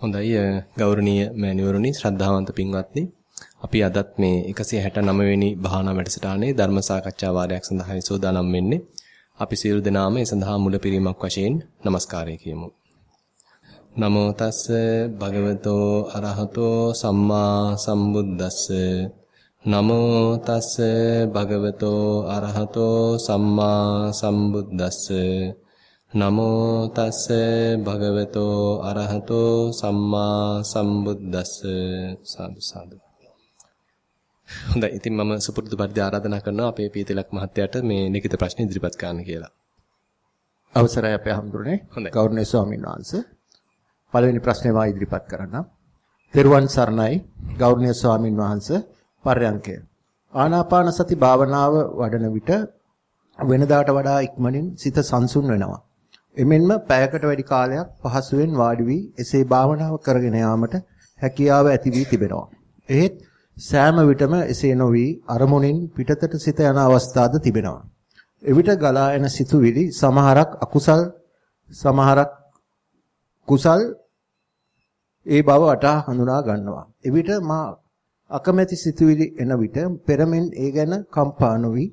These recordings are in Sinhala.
හොඳයි ගෞරවනීය මෑණිවරුනි ශ්‍රද්ධාවන්ත පින්වත්නි. අපි අදත් මේ 169 වෙනි භාවනා වැඩසටහනේ ධර්ම සාකච්ඡා වාරයක් සඳහායි සූදානම් වෙන්නේ. අපි සියලු දෙනාම ඒ සඳහා මුලපිරීමක් වශයෙන් নমස්කාරය කියමු. නමෝ තස්ස භගවතෝ අරහතෝ සම්මා සම්බුද්දස්ස. නමෝ තස්ස භගවතෝ අරහතෝ සම්මා සම්බුද්දස්ස. නමෝ තස්ස භගවතෝ අරහතෝ සම්මා සම්බුද්දස්ස. සාදු සාදු. හොඳයි ඉතින් මම සුපුරුදු පරිදි ආරාධනා කරනවා අපේ පීතිලක් මහත්තයාට මේ ලිඛිත ප්‍රශ්න ඉදිරිපත් කරන්න කියලා. අවසරයි අපේ හඳුරන්නේ ගෞරවනීය ස්වාමීන් වහන්සේ. පළවෙනි ප්‍රශ්නේ මා ඉදිරිපත් කරන්නම්. තෙරුවන් සරණයි ගෞරවනීය ස්වාමින් වහන්සේ. පර්යංකය. ආනාපාන සති භාවනාව වඩන විට වෙනදාට වඩා ඉක්මනින් සිත සංසුන් වෙනවා එමෙන්ම පැයකට වැඩි කාලයක් පහසුවෙන් වාඩි වී එසේ භාවනාව කරගෙන යාමට හැකියාව ඇති වී තිබෙනවා. එහෙත් සෑම විටම එසේ නොවි අරමුණින් පිටතට සිත යන අවස්ථාද තිබෙනවා. එවිට ගලා එන සිතුවිලි සමහරක් අකුසල් සමහරක් කුසල් ඒ බව වටා හඳුනා ගන්නවා. එවිට මා අකමැති සිතුවිලි එන විට පෙරමෙන් ඒ ගැන කම්පා නොවි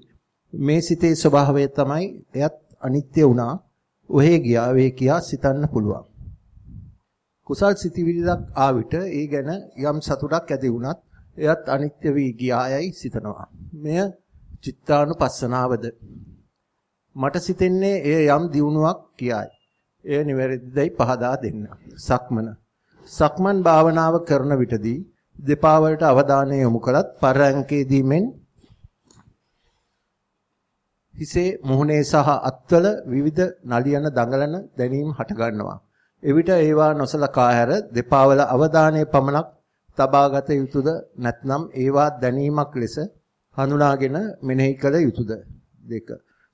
මේ සිතේ ස්වභාවය තමයි එයත් අනිත්‍ය වුණා ඔහේ ගියා වේ කියා සිතන්න පුළුවන්. කුසල් සිතිවිල්ලක් ආ විට ඒ ගැන යම් සතුටක් ඇති වුණත් එයත් අනිත්‍ය වී ගියායයි සිතනවා. මෙය චිත්තානුපස්සනාවද මට සිතෙන්නේ එය යම් දියුණුවක් කියයි. එය නිවැරදිදයි පහදා දෙන්න. සක්මන සක්මන් භාවනාව කරන විටදී දෙපා වලට අවධානය යොමු කළත් පරයන්කේදී මෙන් හිසේ මුහුණේ සහ අත්වල විවිධ නලියන දඟලන දැනීම් හටගන්නවා. එවිට ඒවා නොසලකා හැර දෙපාවල අවධානය පමණක් තබාගත යුතුයද නැත්නම් ඒවා දැනීමක් ලෙස හඳුනාගෙන මෙනෙහි කළ යුතුයද දෙක.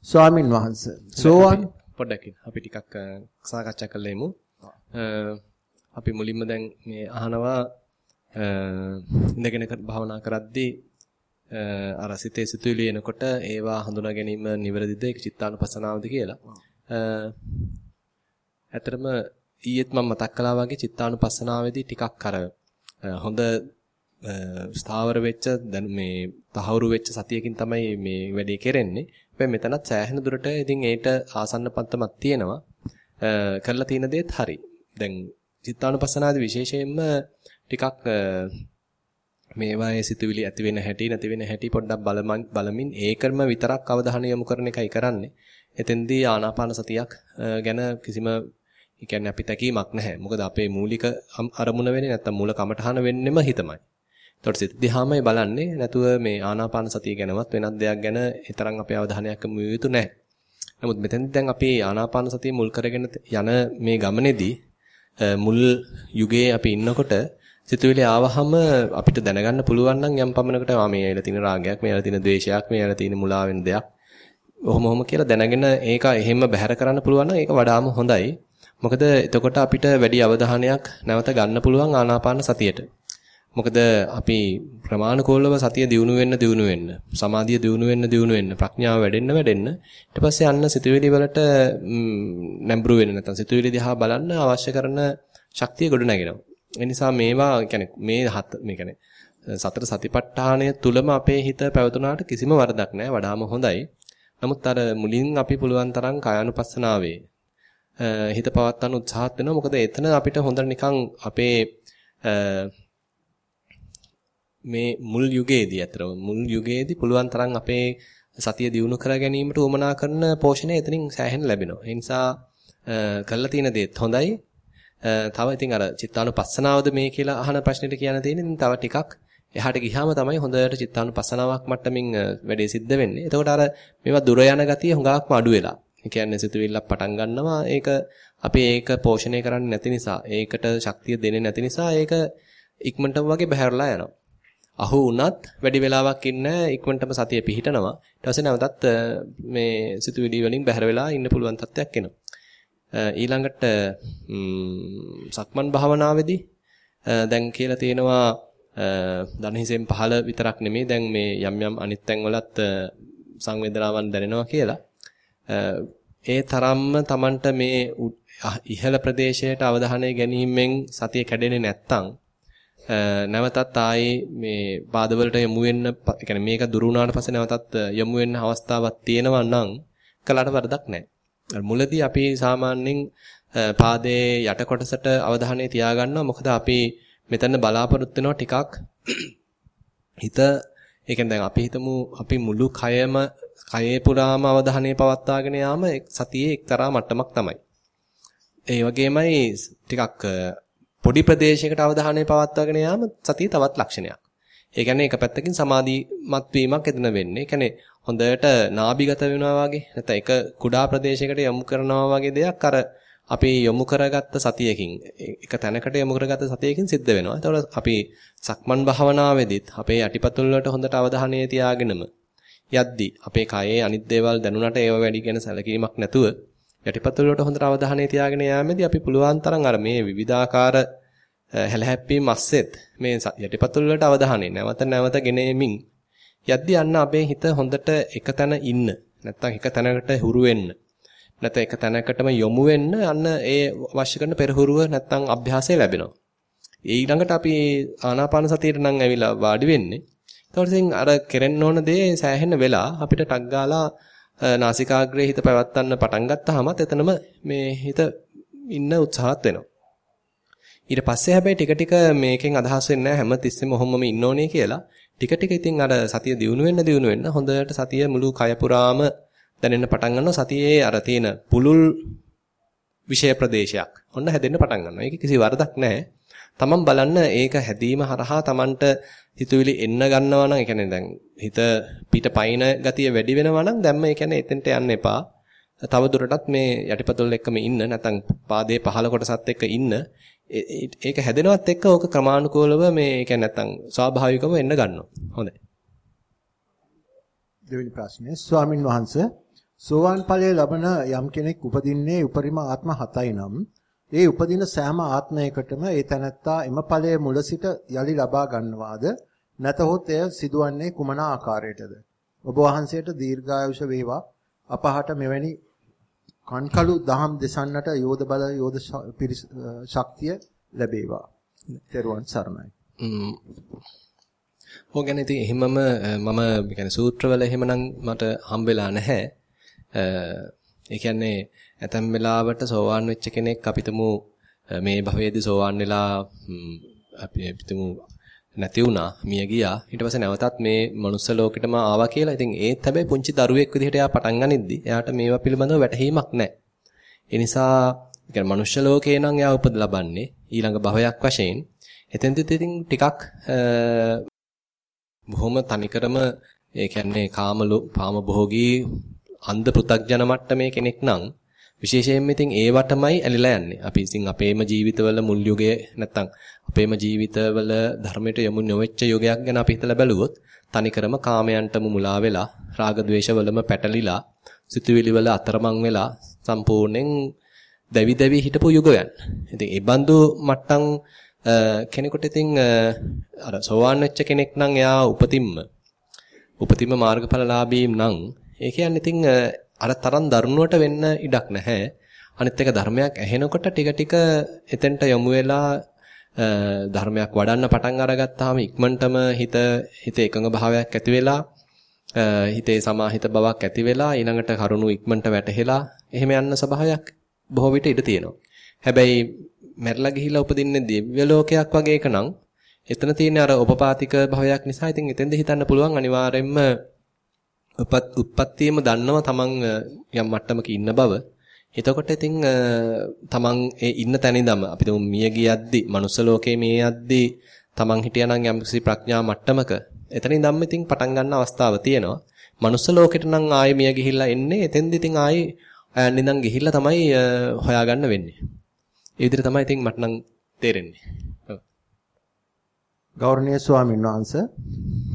ස්වාමින් වහන්සේ. සෝවන්. පොඩ්ඩකින් අපි ටිකක් සාකච්ඡා කරලෙමු අපි මුලින්ම දැන් මේ අහනවා ඉඳගෙන භාවනා කරද්දී අර සිතේ සිතුවිලි එනකොට ඒවා හඳුනා ගැනීම නිවැරදිද ඒක චිත්තානුපස්සනාවද කියලා. ඇත්තටම ඊයේත් මම මතක් කළා වගේ චිත්තානුපස්සනාවේදී ටිකක් අර හොඳ ස්ථාවර වෙච්ච දැන් මේ තහවුරු වෙච්ච සතියකින් තමයි මේ වැඩේ කෙරෙන්නේ. හැබැයි මෙතනත් සෑහෙන දුරට ඉතින් ඒට ආසන්න පන්තමක් තියෙනවා. කරලා තියෙන දේත් හරි. දැන් චිත්තානුපස්සනාදී විශේෂයෙන්ම ටිකක් මේවායේ සිතුවිලි ඇති වෙන හැටි නැති වෙන හැටි පොඩ්ඩක් බලමින් ඒකම විතරක් අවධානය යොමු කරන එකයි කරන්නේ. එතෙන්දී ආනාපාන සතියක් ගැන කිසිම කියන්නේ අපි තැකීමක් නැහැ. මොකද අපේ මූලික අරමුණ වෙන්නේ නැත්තම් මූල කමඨහන වෙන්නෙම හිතමයි. එතකොට සිත දිහාමයි බලන්නේ නැතුව මේ ආනාපාන සතිය ගැනවත් වෙනත් දෙයක් ගැන තරම් අපේ අවධානයක් යොමු යුතු නැහැ. නමුත් මෙතෙන්දී දැන් අපි ආනාපාන සතිය මුල් කරගෙන යන මේ ගමනේදී මුල් යුගයේ අපි ඉන්නකොට සිතුවිලි ආවහම අපිට දැනගන්න පුළුවන් නම් යම් පමණකට ආ මේ ඇවිල්ලා තියෙන රාගයක්, මේ ඇවිල්ලා තියෙන ද්වේෂයක්, මේ ඇවිල්ලා තියෙන මුලා වෙන දෙයක්. ඔහොම ඔහොම කියලා දැනගෙන ඒක එහෙම බැහැර කරන්න පුළුවන් නම් ඒක වඩාම හොඳයි. මොකද එතකොට අපිට වැඩි අවධානයක් නැවත ගන්න පුළුවන් ආනාපාන සතියට. මොකද අපි ප්‍රමාණිකෝලව සතිය දියුණු වෙන්න දියුණු වෙන්න සමාධිය දියුණු වෙන්න දියුණු වෙන්න ප්‍රඥාව වැඩෙන්න වැඩෙන්න ඊට පස්සේ අන්න සිතුවිලි වලට නැඹුරු වෙන්න නැත්නම් සිතුවිලි දිහා බලන්න අවශ්‍ය කරන ශක්තිය ගොඩ නැගෙනවා ඒ නිසා මේවා කියන්නේ මේ හත මේ කියන්නේ සතර සතිපට්ඨානය තුලම අපේ හිත පැවතුනාට කිසිම වරදක් නැහැ වඩාම හොඳයි. නමුත් අර මුලින් අපි පුළුවන් තරම් කායानुපස්සනාවේ හිත පවත්වන්න උත්සාහත් වෙනවා. මොකද එතන අපිට හොඳට නිකන් අපේ මේ මුල් යුගයේදී අතර මුල් යුගයේදී පුළුවන් තරම් අපේ සතිය දියුණු කර ගැනීමට උවමනා කරන පෝෂණය එතනින් සෑහෙන ලැබෙනවා. ඒ නිසා කළා තියෙන දේත් හොඳයි. තව ඉතින් අර චිත්තානුපස්සනාවද මේ කියලා අහන ප්‍රශ්නෙට කියන්න තියෙන්නේ ඉතින් තව ටිකක් එහාට ගියාම තමයි හොඳට චිත්තානුපස්සනාවක් මට්ටමින් වැඩේ සිද්ධ වෙන්නේ. එතකොට අර මේවා දුර යන ගතිය හුඟක්ම අඩු වෙලා. ඒ කියන්නේ සිතුවිල්ලක් පටන් ගන්නවා ඒක අපි ඒක පෝෂණය කරන්නේ නැති නිසා ඒකට ශක්තිය දෙන්නේ නැති නිසා ඒක ඉක්මනටම වගේ බහැරලා යනවා. අහු වුණත් වැඩි වෙලාවක් ඉන්න ඉක්මනටම සතිය පිහිටනවා. ඊට පස්සේ නැවතත් මේ සිතුවිලි වලින් බැහැර වෙලා ඉන්න පුළුවන් තත්ත්වයක් එනවා. ඊළඟට සක්මන් භාවනාවේදී දැන් කියලා තියෙනවා දණහිසෙන් පහළ විතරක් නෙමෙයි දැන් මේ යම් යම් අනිත් තැන්වලත් සංවේදනාවන් දැනෙනවා කියලා. ඒ තරම්ම Tamanට මේ ඉහළ ප්‍රදේශයට අවධානය ගැනීමෙන් සතිය කැඩෙන්නේ නැත්තම් නැවතත් ආයේ මේ පාදවලට යමු වෙන්න ඒ කියන්නේ මේක දුරු වුණාට පස්සේ නැවතත් යමු වෙන්න අවස්ථාවක් තියෙනවා නම් කලකට වරදක් නැහැ. මුලදී අපි සාමාන්‍යයෙන් පාදයේ යට කොටසට අවධානය තියාගන්නවා මොකද අපි මෙතන බලාපොරොත්තු වෙනවා ටිකක් හිත ඒ කියන්නේ දැන් අපි හිතමු අපි මුළු කයම කයේ පුරාම අවධානය පවත්වාගෙන යාම සතියේ එක්තරා මට්ටමක් තමයි. ඒ වගේමයි ටිකක් පොඩි ප්‍රදේශයකට අවධානය පවත්වාගෙන යාම සතිය තවත් ලක්ෂණයක්. ඒ කියන්නේ එක පැත්තකින් සමාධිමත් වීමක් එතන වෙන්නේ. ඒ කියන්නේ හොඳට නාභිගත වෙනවා වගේ නැත්නම් එක කුඩා ප්‍රදේශයකට යොමු කරනවා වගේ දෙයක් අර අපි යොමු කරගත්ත සතියකින් එක තැනකට යොමු කරගත්ත සතියකින් සිද්ධ වෙනවා. ඒතකොට අපි සක්මන් භාවනාවේදීත් අපේ යටිපතුල් වලට හොඳට අවධානය තියාගෙනම යද්දි අපේ කයේ අනිත් දේවල් දැනුණට ඒව වැඩි ගැන සැලකීමක් නැතුව යටිපතුල් වලට හොඳට අවධානය තියාගෙන යාමේදී අපි පුළුවන් තරම් අර මේ විවිධාකාර හැලහැප්පීම් අස්සෙත් මේ යටිපතුල් වලට අවධානය නැවත නැවත ගෙනෙමින් යද්දී අන්න අපේ හිත හොඳට එක තැන ඉන්න. නැත්තම් එක තැනකට හුරු වෙන්න. නැත්නම් එක තැනකටම යොමු වෙන්න අන්න ඒ අවශ්‍ය කරන පෙරහුරුව නැත්තම් අභ්‍යාසය ලැබෙනවා. ඊළඟට අපි ආනාපාන සතියට නම් ඇවිල්ලා වාඩි වෙන්නේ. එතකොට ඉතින් අර කෙරෙන්න ඕන දේ සෑහෙන වෙලා අපිට ටක් ගාලා නාසිකාග්‍රේ හිත පැවැත්වන්න පටන් ගත්තාමත් එතනම මේ හිත ඉන්න උත්සාහත් වෙනවා. ඊට පස්සේ හැබැයි ටික ටික මේකෙන් අදහස් වෙන්නේ නැහැ. හැම තිස්සෙම ඔහොමම ඉන්න ඕනේ කියලා. ටික ටික ඉතින් අර සතිය දියුණු වෙන්න දියුණු වෙන්න හොඳට සතිය මුළු කය පුරාම දැනෙන්න පටන් ගන්නවා. සතියේ අර තියෙන පුලුල් විෂය ප්‍රදේශයක්. ඔන්න හැදෙන්න පටන් ගන්නවා. ඒක කිසි වරදක් නැහැ. තමන් බලන්න ඒක හැදීම හරහා තමන්ට හිතුවිලි එන්න ගන්නවා නම් ඒ කියන්නේ දැන් හිත පිට පයින් ගතිය වැඩි වෙනවා නම් දැම්ම ඒ කියන්නේ එතෙන්ට යන්න එපා. තව දුරටත් මේ යටිපතුල් එක්කම ඉන්න නැත්නම් පාදයේ පහළ කොටසත් එක්ක ඉන්න. ඒක හැදෙනවත් එක්ක ඕක ක්‍රමානුකූලව මේ ඒ කියන්නේ නැත්නම් ස්වාභාවිකව එන්න ගන්නවා. හොඳයි. දෙවෙනි ප්‍රශ්නේ ස්වාමින් වහන්සේ සෝවාන් ඵලයේ ලබන යම් කෙනෙක් උපදින්නේ උපරිම ආත්ම 7යි නම් ඒ උපදින සෑම ආත්මයකටම ඒ තැනැත්තා එම ඵලයේ මුල සිට යලි ලබා ගන්නවාද නැතහොත් එය සිදුවන්නේ කුමන ආකාරයටද ඔබ වහන්සේට දීර්ඝායුෂ වේවා අපහට මෙවැනි කන්කලු දහම් දෙසන්නට යෝධ බල යෝධ ශක්තිය ලැබේවා. තෙරුවන් සරණයි. ඕක ගැන ඉතින් එහෙමම මම කියන්නේ සූත්‍රවල එහෙමනම් මට හම්බෙලා නැහැ. ඒ කියන්නේ ඇතැම් වෙලාවට සෝවාන් වෙච්ච කෙනෙක් අපිටමු මේ භවයේදී සෝවාන් වෙලා අපි අපිටමු නැති වුණා මිය ගියා. ඊට පස්සේ නැවතත් මේ මනුස්ස ලෝකෙටම ආවා කියලා. ඉතින් ඒත් හැබැයි පුංචි දරුවෙක් විදිහට එයා පටන් ගනිද්දි. එයාට මේවා පිළිබඳව වැටහීමක් නැහැ. ඒ නිසා කියන්නේ මනුෂ්‍ය ලෝකේ නම් එයා උපද ලබන්නේ ඊළඟ භවයක් වශයෙන්. එතෙන්දෙත් ඉතින් ටිකක් බොහොම තනිකරම ඒ කියන්නේ කාම පාම භෝගී අන්ධ පෘ탁ජන මට්ටමේ කෙනෙක් නම් විශේෂයෙන්ම ඉතින් ඒවටමයි ඇලිලා යන්නේ. අපි ඉතින් අපේම ජීවිතවල මුල් යුගයේ නැත්තම් අපේම ජීවිතවල ධර්මයට යොමු නොවෙච්ච යුගයක් ගැන අපි හිතලා බැලුවොත් තනිකරම කාමයන්ටම මුලා වෙලා රාග ద్వේෂවලම පැටලිලා සිතුවිලි වල අතරමං වෙලා සම්පූර්ණයෙන් දැවි දැවි හිටපු යුගයන්. ඉතින් ඒ බඳු මට්ටම් කෙනෙකුට ඉතින් අර සෝවාන් වෙච්ච කෙනෙක් නම් එයා උපතින්ම උපතින්ම මාර්ගඵලලාභී නම් ඒ කියන්නේ ඉතින් අර තරම් දරුණුවට වෙන්න ඉඩක් නැහැ. අනිත් එක ධර්මයක් ඇහෙනකොට ටික ටික එතෙන්ට යොමු වෙලා ධර්මයක් වඩන්න පටන් අරගත්තාම ඉක්මනටම හිත හිත එකඟ භාවයක් ඇති වෙලා හිතේ සමාහිත බවක් ඇති වෙලා ඊළඟට කරුණු ඉක්මනට වැටහෙලා එහෙම යන්න ස්වභාවයක් බොහෝ විට ඉඩ තියෙනවා. හැබැයි මැරලා ගිහිලා උපදින්නේ දිව්‍ය ලෝකයක් වගේ එකනම් එතන තියෙන අර උපපාතික භාවයක් නිසා ඉතින් එතෙන්ද හිතන්න පුළුවන් අනිවාර්යෙන්ම උපත් උත්පත්තියම දන්නව තමන් යම් මට්ටමක ඉන්න බව. එතකොට ඉතින් තමන් ඒ ඉන්න තැන ඉඳම අපි තුමු මිය ගියද්දි මනුස්ස ලෝකයේ මේ යද්දි තමන් හිටියානම් යම්කිසි ප්‍රඥා මට්ටමක එතන ඉඳන්ම ඉතින් පටන් ගන්න අවස්ථාව තියෙනවා. මනුස්ස ලෝකෙට නම් ආයේ මිය ගිහිල්ලා එන්නේ එතෙන්දි ඉතින් ආයේ අයන් ඉඳන් ගිහිල්ලා තමයි හොයාගන්න වෙන්නේ. ඒ විදිහට තමයි ඉතින් මට නම් තේරෙන්නේ. ගෞරවනීය ස්වාමීන් වහන්සේ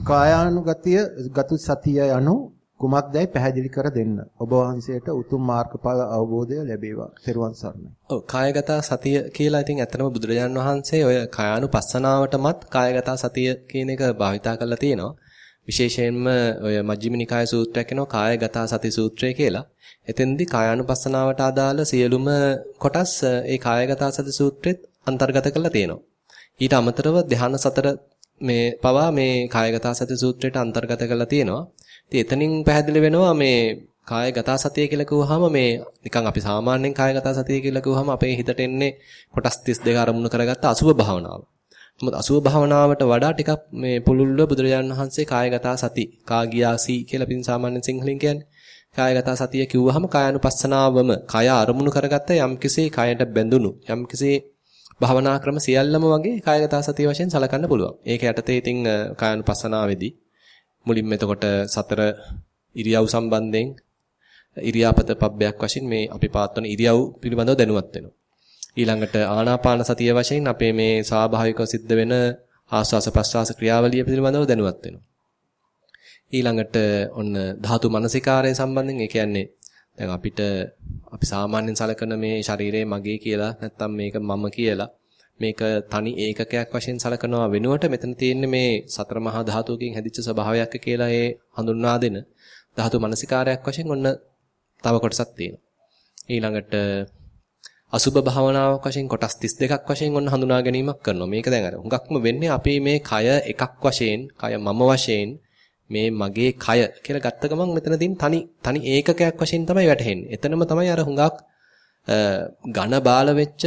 කායානුගතිය ගතු සතිය යනු කුමක්දයි පැහැදිලි කර දෙන්න. ඔබ වහන්සේට උතුම් මාර්ගඵල අවබෝධය ලැබේවා. ත්වන් සරණයි. ඔව් කායගත සතිය කියලා ඉතින් ඇත්තම බුදුරජාන් වහන්සේ ඔය කායානුපස්සනාවටමත් කායගත සතිය කියන එක භාවිතා කරලා තියෙනවා. විශේෂයෙන්ම ඔය මජ්ක්‍ධිම නිකාය සූත්‍රයක් වෙනවා කායගත සති සූත්‍රය කියලා. එතෙන්දී කායානුපස්සනාවට අදාළ සියලුම කොටස් ඒ කායගත සති සූත්‍රෙත් අන්තර්ගත කරලා තියෙනවා. ඊට අමතරව ධ්‍යාන සතර මේ පවා මේ කායගත සති සූත්‍රයට අන්තර්ගත කරලා තියෙනවා. ඉතින් එතනින් පැහැදිලි වෙනවා මේ කායගත සතිය කියලා කිව්වහම මේ නිකන් අපි සාමාන්‍යයෙන් කායගත සතිය කියලා කිව්වහම අපේ හිතට එන්නේ කොටස් 32 අරමුණු කරගත්ත අසුභ භාවනාව. නමුත් අසුභ භාවනාවට වඩා ටිකක් මේ පුළුල්ව බුදුරජාණන් වහන්සේ කායගත සති කාගියාසි කියලා පින් සාමාන්‍ය සිංහලෙන් කියන්නේ. කායගත සතිය කිව්වහම කායानुපස්සනාවම කය අරමුණු කරගත්ත යම්කිසි කයට බැඳුණු යම්කිසි භාවනා ක්‍රම සියල්ලම වගේ කායගත සතිය වශයෙන් සලකන්න පුළුවන්. ඒක යටතේ ඉතින් කායानुපස්සනාවේදී මුලින්ම එතකොට සතර ඉරියව් සම්බන්ධයෙන් ඉරියාපත පබ්බයක් වශයෙන් මේ අපි පාත්වන ඉරියව් පිළිබඳව දැනුවත් වෙනවා. ඊළඟට ආනාපාන සතිය වශයෙන් අපේ මේ ස්වාභාවිකව සිද්ධ වෙන ආස්වාස ප්‍රස්වාස ක්‍රියාවලිය පිළිබඳව දැනුවත් වෙනවා. ඊළඟට ඔන්න ධාතු මනසිකාරය සම්බන්ධයෙන් ඒ කියන්නේ දැන් අපිට අපි සාමාන්‍යයෙන් සලකන මේ ශරීරය මගේ කියලා නැත්නම් මේක මම කියලා මේක තනි ඒකකයක් වශයෙන් සලකනවා වෙනුවට මෙතන තියෙන්නේ මේ සතර මහා ධාතුවකින් හැදිච්ච ස්වභාවයක් කියලා ඒ හඳුන්වා දෙන ධාතු මනසිකාරයක් වශයෙන් ඔන්න තව කොටසක් තියෙනවා. ඊළඟට අසුබ භාවනාවක් වශයෙන් කොටස් 32ක් වශයෙන් ඔන්න හඳුනා ගැනීමක් කරනවා. මේක දැන් අර හුඟක්ම වෙන්නේ අපි මේ කය එකක් වශයෙන්, කය මම වශයෙන් මේ මගේ කය කියලා ගත්ත ගමන් මෙතනදීන් තනි තනි ඒකකයක් වශයෙන් තමයි වැටහෙන්නේ. එතනම තමයි අර හුඟක් ඝන බාල වෙච්ච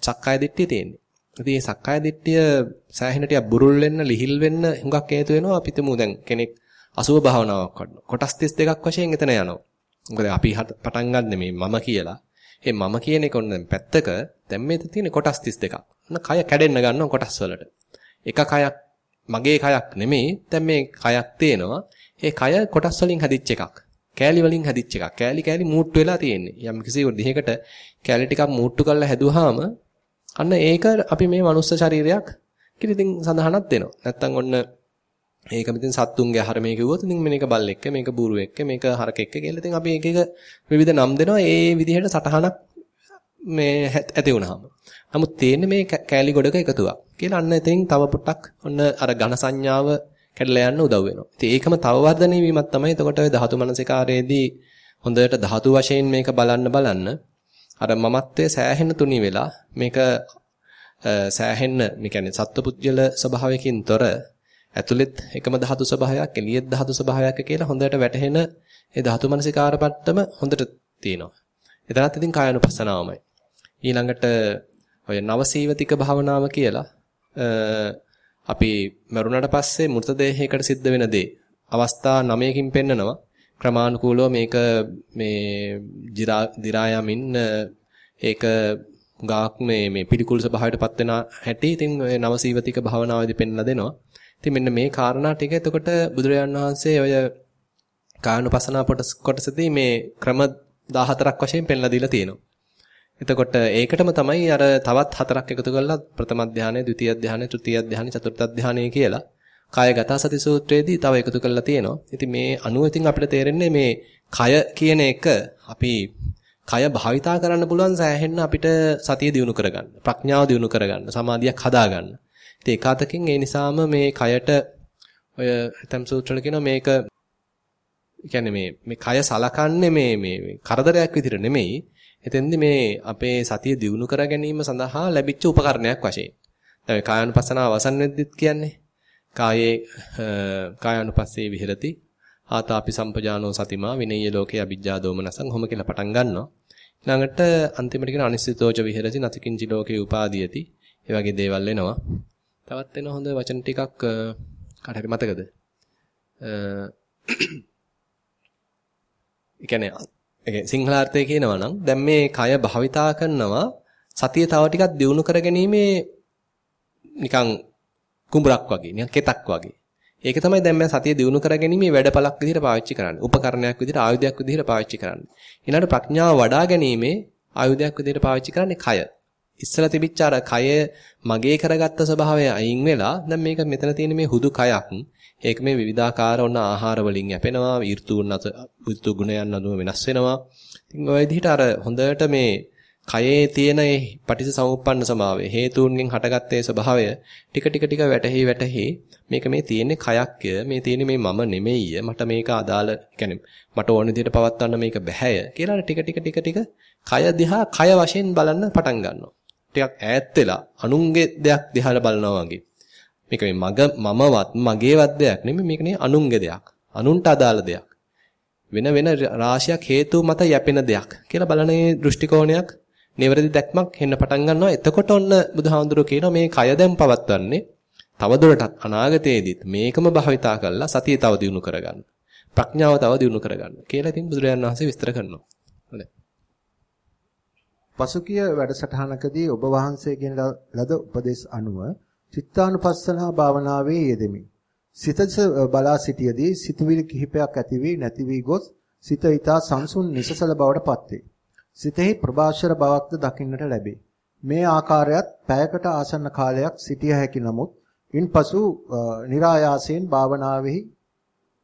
සක්කාය දිට්ඨිය තියෙන්නේ. ඉතින් මේ සක්කාය දිට්ඨිය සෑහෙන ටික බුරුල් වෙන්න, ලිහිල් වෙන්න හුඟක් හේතු වෙනවා. අපි තුමු දැන් කෙනෙක් අසුබ භාවනාවක් කරනවා. කොටස් 32ක් වශයෙන් එතන යනවා. මොකද අපි පටන් ගන්න මේ මම කියලා. ඒ මම කියන එක ඔන්න පැත්තක දැන් මේ තියෙන කොටස් 32ක්. ඔන්න කය කැඩෙන්න ගන්නවා කොටස් වලට. එක කයක් මගේ කයක් නෙමෙයි. දැන් මේ කයක් තේනවා. ඒ කය කොටස් වලින් හැදිච්ච එකක්. කෑලි වලින් හැදිච්ච එකක්. කෑලි කෑලි මූට්ටු වෙලා තියෙන්නේ. යම් කිසි දෙයකට කෑලි ටිකක් මූට්ටු කරලා හැදුවාම අන්න ඒක අපි මේ මනුස්ස ශරීරයක් කියලා ඉතින් සඳහනක් දෙනවා. නැත්තම් ඔන්න ඒක ඉතින් සත්තුන්ගේ ආහාර මේ කිව්වොත් ඉතින් මේක බල්ලෙක්ක මේක බූරු එක්ක මේක හරකෙක්ක කියලා ඉතින් අපි එක එක විවිධ නම් දෙනවා ඒ විදිහට සටහනක් මේ ඇති වුණාම. නමුත් තියෙන්නේ මේ කෑලි ගොඩක එකතුවක්. කියලා අන්න එතනින් තව පුටක් ඔන්න අර ඝන සංඥාව කැඩලා යන්න උදව් වෙනවා. ඉතින් ඒකම තව වර්ධනය වීමක් තමයි එතකොට ඔය ධාතු මනසිකාරයේදී හොඳට ධාතු වශයෙන් මේක බලන්න බලන්න අර මමත්වයේ සෑහෙන තුනි වෙලා මේක සෑහෙන්න මේ කියන්නේ සත්පුජ්‍යල ස්වභාවයකින් තොර ඇතුළෙත් එකම ධාතු ස්වභාවයක් එළියෙත් ධාතු ස්වභාවයක් කියලා හොඳට වැටහෙන ඒ ධාතු මනසිකාර පට්ටම හොඳට තියෙනවා. එතනත් ඉතින් කායानुපස්සනාවමයි. ඊළඟට ඔය නවසීවතික භාවනාව කියලා අපි මරුණට පස්සේ මృత දේහයකට සිද්ධ වෙන දේ අවස්ථා 9කින් පෙන්නනවා. ක්‍රමානුකූලව මේක මේ දිරා යමින් ඒක ගාක් මේ මේ පිළිකුල් ස්වභාවයටපත් වෙන හැටි ඉතින් ඔය නවසීවතික භාවනාවේදී පෙන්ලා දෙනවා. ඉතින් මෙන්න මේ කාරණා ටික එතකොට බුදුරජාන් වහන්සේ ඔය කායනුපසනා කොටසදී මේ ක්‍රම 14ක් වශයෙන් පෙන්ලා දීලා තියෙනවා. එතකොට ඒකටම තමයි අර තවත් හතරක් එකතු කරලා ප්‍රථම ධානය, ද්විතීය ධානය, තෘතීය ධානය, චතුර්ථ ධානය කියලා කායගත සති සූත්‍රයේදී තව එකතු කරලා තියෙනවා. ඉතින් මේ අනුව ඉතින් අපිට තේරෙන්නේ මේ කය කියන එක අපි කය භාවිතා කරන්න පුළුවන් සෑහෙන්න අපිට සතිය දිනු කරගන්න, ප්‍රඥාව දිනු කරගන්න, සමාධියක් හදාගන්න. ඉතින් ඒක අතකින් ඒ නිසාම මේ කයට ඔය ඇතම් සූත්‍රවල කියනවා මේක කියන්නේ මේ මේ කය සලකන්නේ මේ මේ කරදරයක් විදිහට නෙමෙයි. එතෙන්දි මේ අපේ සතිය දියුණු කර ගැනීම සඳහා ලැබිච්ච උපකරණයක් වශයෙන්. දැන් කායानुපස්සනාව අවසන්ෙද්දිත් කියන්නේ කායේ කායानुපස්සේ විහෙරති ආතාපි සම්පජානෝ සතිමා විනීය ලෝකේ අ비ජ්ජා දෝමනසං කොහොම කියලා පටන් ගන්නවා. ඊළඟට අන්තිමට කියන අනිසිතෝච විහෙරති නතිකින්චි ලෝකේ උපාදීයති. ඒ වගේ දේවල් එනවා. තවත් එන හොඳ වචන ටිකක් කාට හරි මතකද? අ ඒ කියන්නේ ඒ සිංහලාර්ථය කියනවා නම් දැන් මේ කය භාවිතා කරනවා සතිය තව ටිකක් දියුණු කරගැනීමේ නිකන් කුඹරක් වගේ නිකන් කෙතක් වගේ. ඒක තමයි දැන් මම සතිය දියුණු කරගැනීමේ වැඩපලක් විදිහට පාවිච්චි කරන්නේ. උපකරණයක් විදිහට ආයුධයක් විදිහට පාවිච්චි කරන්නේ. ඊළඟට ප්‍රඥාව වඩා ගැනීමේ ආයුධයක් විදිහට පාවිච්චි කරන්නේ කය. ඉස්සලා තිබිච්ච අර කය මගේ කරගත්ත ස්වභාවය අයින් වෙලා දැන් මේක මෙතන තියෙන මේ හුදු කයක් ඒක මේ විවිධාකාර ඔන්න ආහාර වලින් යැපෙනවා ඍතුන් අත ඍතු ගුණයන් අනුව වෙනස් වෙනවා ඉතින් ඔය විදිහට අර හොඳට මේ කයේ තියෙන ඒ පටිච්ච සමුප්පන්න ස්වභාවය හේතුන්ගෙන් හටගත්තේ ස්වභාවය ටික ටික ටික වැටහි වැටහි මේක මේ තියෙන්නේ කයක්ය මේ තියෙන්නේ මේ මම නෙමෙයිය මට මේක අදාළ يعني මට ඕන විදිහට පවත්වන්න මේක බැහැය කියලා ටික ටික ටික ටික කය දිහා කය වශයෙන් බලන්න පටන් ගන්නවා ටිකක් ඈත් වෙලා අනුන්ගේ දෙයක් දිහාට බලනවා වගේ මේක මේ මග මමවත් මගේවත් දෙයක් නෙමෙයි මේක නේ අනුන්ගේ දෙයක් අනුන්ට අදාළ දෙයක් වෙන වෙන රාශියක් හේතු මත යැපෙන දෙයක් කියලා බලන දෘෂ්ටි කෝණයක් නිවැරදි දැක්මක් එන්න පටන් ගන්නවා. එතකොට ඔන්න බුදුහාමුදුරුවෝ කියනවා මේ කය දැන් පවත්වන්නේ තවදුරටත් අනාගතයේදීත් මේකම භාවිතා කරලා සතිය තව දියුණු කරගන්න. ප්‍රඥාව තව දියුණු කරගන්න කියලා ඉතින් බුදුරජාණන් වහන්සේ විස්තර කරනවා. හොඳයි. පසුගිය වැඩසටහනකදී ඔබ වහන්සේගෙන් ලද උපදෙස් අනුව චිත්තානුපස්සනා භාවනාවේ යෙදෙමි. සිත බලා සිටියේදී සිතුවිලි කිහිපයක් ඇති වී නැති වී ගොස් සිත ඊතා සංසුන් නිසසල බවට පත්වේ. සිතෙහි ප්‍රභාෂර බවක්ද දකින්නට ලැබේ. මේ ආකාරයත් පැයකට ආසන්න කාලයක් සිටිය හැකි නමුත් ඉන්පසු નિરાයාසයෙන් භාවනාවෙහි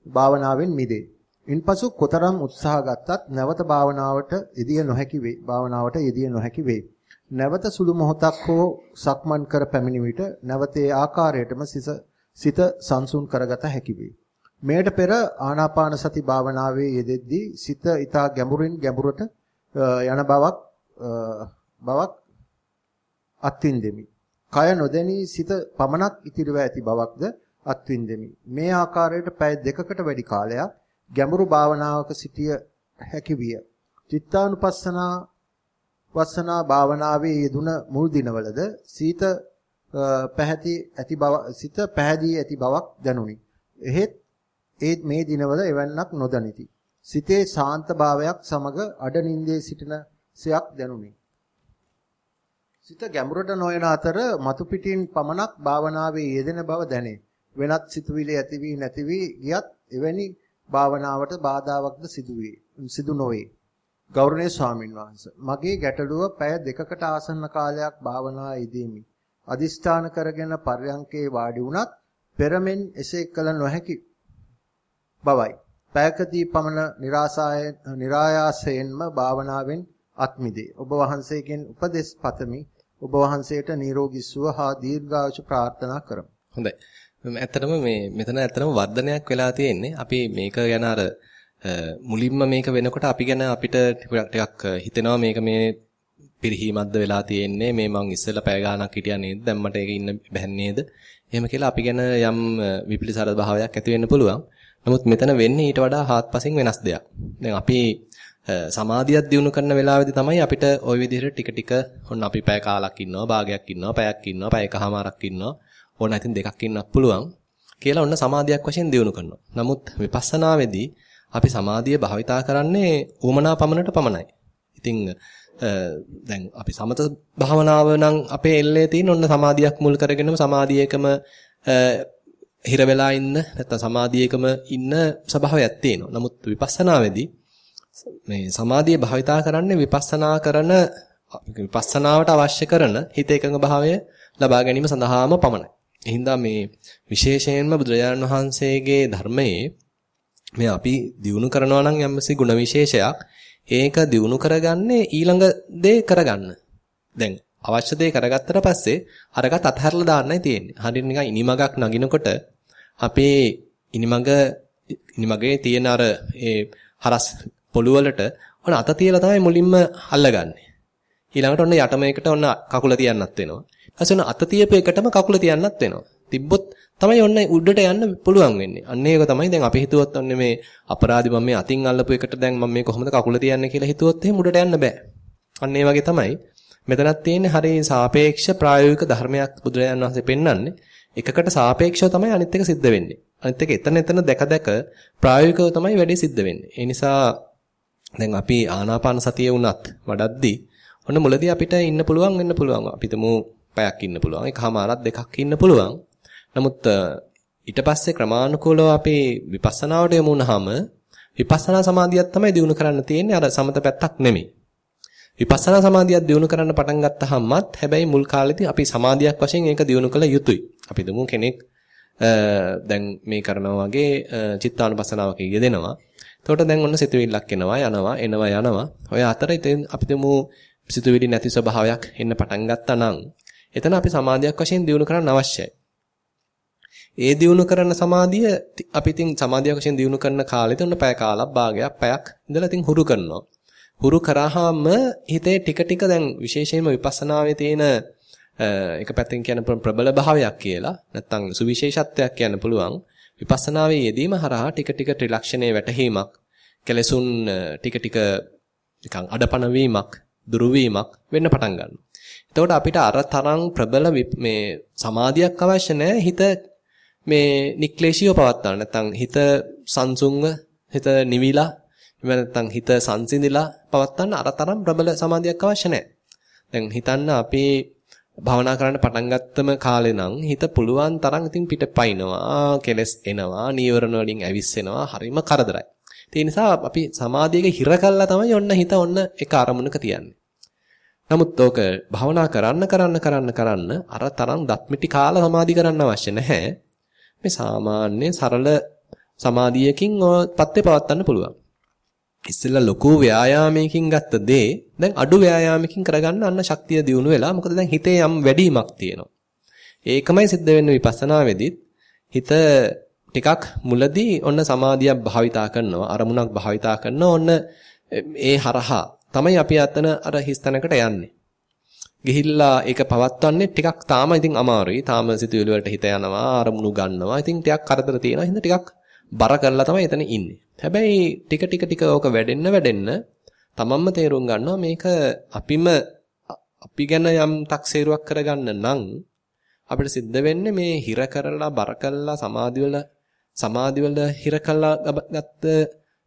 භාවනාවෙන් මිදේ. ඉන්පසු කොතරම් උත්සාහ ගත්තත් නැවත භාවනාවට යෙදිය නොහැකි වේ. භාවනාවට යෙදිය නොහැකි වේ. නැවත සුළු මොහොතක් හෝ සක්මන් කර පැමිණි විට නැවතේ ආකාරයටම සිත සංසුන් කරගත හැකි වේ. මෙයට පෙර ආනාපාන සති භාවනාවේ යෙදෙද්දී සිත ඊතා ගැඹුරින් ගැඹුරට යන බවක් බවක් අත්විඳෙමි. කය නොදැනී සිත පමණක් ඉතිරිව ඇති බවක්ද අත්විඳෙමි. මේ ආකාරයට පැය දෙකකට වැඩි කාලයක් ගැඹුරු භාවනාවක සිටිය හැකි විය. චිත්තානුපස්සනා වස්සනා භාවනාවේ යෙදුන මුල් දිනවලද සීත පැහැති ඇති බව සිත පැහැදී ඇති බවක් දැනුනි. එහෙත් ඒ මේ දිනවල එවන්නක් නොදනිති. සිතේ ශාන්ත භාවයක් සමග අඩ නින්දේ සිටින සයක් දැනුනි. සිත ගැඹුරට නොයන අතර මතු පිටින් පමණක් භාවනාවේ යෙදෙන බව දැනේ. වෙනත් සිතුවිලි ඇති වී නැති වී ගියත් එවැනි භාවනාවට බාධාවක්ද සිදුවේ සිදු නොවේ. ගෞරවනීය ස්වාමින් වහන්සේ මගේ ගැටලුව පැය දෙකකට ආසන්න කාලයක් භාවනා යෙදීමි. අදිස්ථාන කරගෙන පර්යංකේ වාඩි වුණත් පෙරමෙන් එසේ කළ නොහැකි බවයි. පැයකදී පමණ નિરાසායෙන් નિરાයාසයෙන්ම භාවනාවෙන් අත්මිදේ. ඔබ වහන්සේගෙන් උපදෙස් පතමි. ඔබ වහන්සේට නිරෝගී සුව හා දීර්ඝායුෂ ප්‍රාර්ථනා කරමි. හොඳයි. ඇත්තටම මේ මෙතන ඇත්තටම වර්ධනයක් වෙලා තියෙන්නේ. අපි මේක ගැන අර මුලින්ම මේක වෙනකොට අපි ගැන අපිට ටිකක් හිතෙනවා මේක මේ පිරිහීමක්ද වෙලා තියෙන්නේ මේ මං ඉස්සෙල්ලා පැය ගාණක් හිටියා නේද දැන් මට ඒක ඉන්න බැහැ නේද එහෙම කියලා අපි ගැන යම් විපිලිසර භාවයක් ඇති වෙන්න පුළුවන් නමුත් මෙතන වෙන්නේ ඊට වඩා හාත්පසින් වෙනස් දෙයක්. දැන් අපි සමාධියක් දිනු කරන වෙලාවේදී තමයි අපිට ওই විදිහට ටික ටික ඔන්න අපි පැය කාලක් ඉන්නවා, භාගයක් ඉන්නවා, පැයක් ඉන්නවා, පැයකමාරක් ඉන්නවා. ඕන ඉතින් දෙකක් ඉන්නත් පුළුවන් කියලා ඔන්න සමාධියක් වශයෙන් දිනු කරනවා. නමුත් විපස්සනාවේදී අපි සමාධිය භාවිතා කරන්නේ ඌමනා පමණට පමණයි. ඉතින් දැන් අපි සමත භාවනාව නම් අපේ එල්ලේ තියෙන ඔන්න සමාධියක් මුල් කරගෙනම සමාධියකම හිර වෙලා ඉන්න නැත්නම් සමාධියකම ඉන්න ස්වභාවයක් තියෙනවා. නමුත් විපස්සනාවේදී මේ සමාධිය භාවිතා කරන්නේ විපස්සනා කරන විපස්සනාවට අවශ්‍ය කරන හිත එකඟ භාවය ලබා ගැනීම සඳහාම පමණයි. එහින්දා මේ විශේෂයෙන්ම බුදුරජාණන් වහන්සේගේ ධර්මයේ මේ අපි දියුණු කරනවා නම් යම්සි ಗುಣ විශේෂයක් ඒක දියුණු කරගන්නේ ඊළඟ දේ කරගන්න. දැන් අවශ්‍ය දේ කරගත්තට පස්සේ අරකට අතහැරලා දාන්නයි තියෙන්නේ. හරියට නිකන් ඉනිමගක් නගිනකොට අපේ ඉනිමග ඉනිමගේ තියෙන අර ඒ හරස් පොළු වලට ඔන්න අත තියලා තමයි මුලින්ම අල්ලගන්නේ. ඊළඟට ඔන්න යටම එකට ඔන්න කකුල තියන්නත් වෙනවා. ඊපස්සේ ඔන්න අත තියපු එකටම කකුල තියන්නත් වෙනවා. තිබ්බොත් තමයි ඔන්න උඩට යන්න පුළුවන් වෙන්නේ. අන්න ඒක තමයි දැන් අපි හිතුවත් ඔන්න මේ අපරාධි මම මේ අතින් අල්ලපු එකට දැන් මම මේ කොහොමද කකුල තියන්නේ කියලා හිතුවොත් එහෙම උඩට යන්න බෑ. අන්න ඒ වගේ තමයි. මෙතනත් තියෙන්නේ හරිය සාපේක්ෂ ප්‍රායෝගික ධර්මයක් බුදුරජාණන් වහන්සේ පෙන්වන්නේ. එකකට සාපේක්ෂව තමයි අනිත් එක සිද්ධ වෙන්නේ. අනිත් එක එතන එතන දැක දැක ප්‍රායෝගිකව තමයි වැඩේ සිද්ධ වෙන්නේ. ඒ නිසා දැන් අපි ආනාපාන සතිය වුණත් වඩද්දී ඔන්න මුලදී අපිට ඉන්න පුළුවන් වෙන්න පුළුවන්. අපිටම පැයක් ඉන්න පුළුවන්. එකමාරක් දෙකක් ඉන්න පුළුවන්. නමුත් ඊට පස්සේ ක්‍රමානුකූලව අපි විපස්සනාවට යමු වුණාම විපස්සනා සමාධියක් තමයි දිනු කරන්න තියෙන්නේ. අර සමත පැත්තක් නෙමෙයි. විපස්සනා සමාධියක් දිනු කරන්න පටන් ගත්තහමත් හැබැයි මුල් කාලෙදී අපි සමාධියක් වශයෙන් ඒක දිනු කළ යුතුයි. අපි දුමු කෙනෙක් දැන් මේ කරනවා වගේ චිත්තානුපස්සනාවක යෙදෙනවා. එතකොට දැන් ඔන්න සිතුවිල්ලක් එනවා යනවා එනවා යනවා. ඔය අතර ඉතින් අපි දුමු සිතුවිලි නැති ස්වභාවයක් එන්න පටන් ගත්තා නම් එතන අපි සමාධියක් වශයෙන් දිනු කරන්න අවශ්‍යයි. ඒ දිනු කරන සමාධිය අපි ඉතින් සමාධියක් වශයෙන් දිනු කරන කාලෙත් උන්න පැය කාලක් භාගයක් පැයක් ඉඳලා ඉතින් හුරු කරනවා. හුරු කරාම හිතේ ටික ටික දැන් විශේෂයෙන්ම විපස්සනාවේ තියෙන එක පැත්තකින් කියන ප්‍රබල භාවයක් කියලා නැත්නම් සුවිශේෂත්වයක් කියන්න පුළුවන්. විපස්සනාවේ යෙදීම හරහා ටික ටික ත්‍රිලක්ෂණයේ වැටහීමක් කෙලසුන් ටික ටික නිකන් අඩපණ වීමක් දුරු වීමක් වෙන්න පටන් ගන්නවා. එතකොට අපිට අර තරම් ප්‍රබල මේ සමාධියක් අවශ්‍ය නැහැ හිත මේ නික්ලේශීව පවත්වා නැත්නම් හිත සංසුන්ව හිත නිවිලා එහෙම නැත්නම් හිත සංසිඳිලා පවත්වන්න අර තරම් ප්‍රබල සමාධියක් අවශ්‍ය නැහැ. දැන් හිතන්න අපි භවනා කරන්න පටන් ගත්තම කාලේ නම් හිත පුළුවන් තරම් ඉතින් පිට පයින්නවා, කෙලස් එනවා, නීවරණ වලින් ඇවිස්සෙනවා, හරිම කරදරයි. ඒ නිසා අපි සමාධියක හිර කළා තමයි ඔන්න හිත ඔන්න එක අරමුණක තියන්නේ. නමුත් ඕක භවනා කරන්න කරන්න කරන්න කරන්න අර තරම් දත්මිටි කාල සමාධි කරන්න අවශ්‍ය නැහැ. මේ සාමාන්‍ය සරල සමාධියකින් පත්තේ පවත්වන්න පුළුවන්. ඉස්සෙල්ලා ලොකු ව්‍යායාමයකින් ගත්ත දේ දැන් අඩු ව්‍යායාමයකින් කරගන්න අන්න ශක්තිය දියුණු වෙලා මොකද දැන් හිතේ යම් වැඩිමක් තියෙනවා. ඒකමයි සිද්ධ වෙන්නේ විපස්සනාවේදීත් හිත ටිකක් මුලදී ඔන්න සමාධියක් භාවිතා කරනවා අරමුණක් භාවිතා කරනවා ඔන්න ඒ හරහා තමයි අපි අතන අර හිස්තැනකට යන්නේ. ගිහිල්ලා ඒක පවත්වන්නේ ටිකක් තාම ඉතින් අමාරුයි. තාම සිතුවිලි වලට හිත යනවා, අරමුණු ගන්නවා. ඉතින් ටිකක් කරදර තියෙනවා. හින්දා ටිකක් බර කරලා තමයි එතන ඉන්නේ. හැබැයි ටික ටික ටික ඕක වැඩෙන්න වැඩෙන්න තමන්ම තේරුම් ගන්නවා මේක අපිම අපි ගැන යම් තක්සේරුවක් කරගන්න නම් අපිට සිද්ධ වෙන්නේ මේ හිර කරලා බර කරලා සමාධි වල සමාධි වල හිර කරලා ගත්ත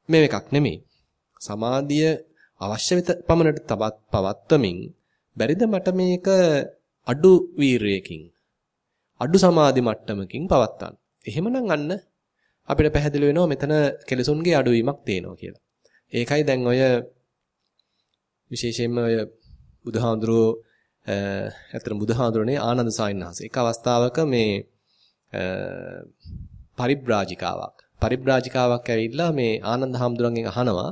මේ එකක් නෙමෙයි. සමාධිය අවශ්‍ය පමණට පවත්වමින් බැරිද මට මේක අඩු වීරයකින් අඩු සමාධි මට්ටමකින් පවත්වන්න. එහෙමනම් අන්න අපිට පැහැදිලි වෙනවා මෙතන කෙලසුන්ගේ අඩුවීමක් තියෙනවා කියලා. ඒකයි දැන් ඔය විශේෂයෙන්ම ඔය බුදුහාඳුරෝ ඇත්තටම බුදුහාඳුරනේ ආනන්ද සාමිනහස. එක අවස්ථාවක මේ පරිබ්‍රාජිකාවක්. පරිබ්‍රාජිකාවක් ඇවිල්ලා මේ ආනන්ද හාමුදුරන්ගෙන් අහනවා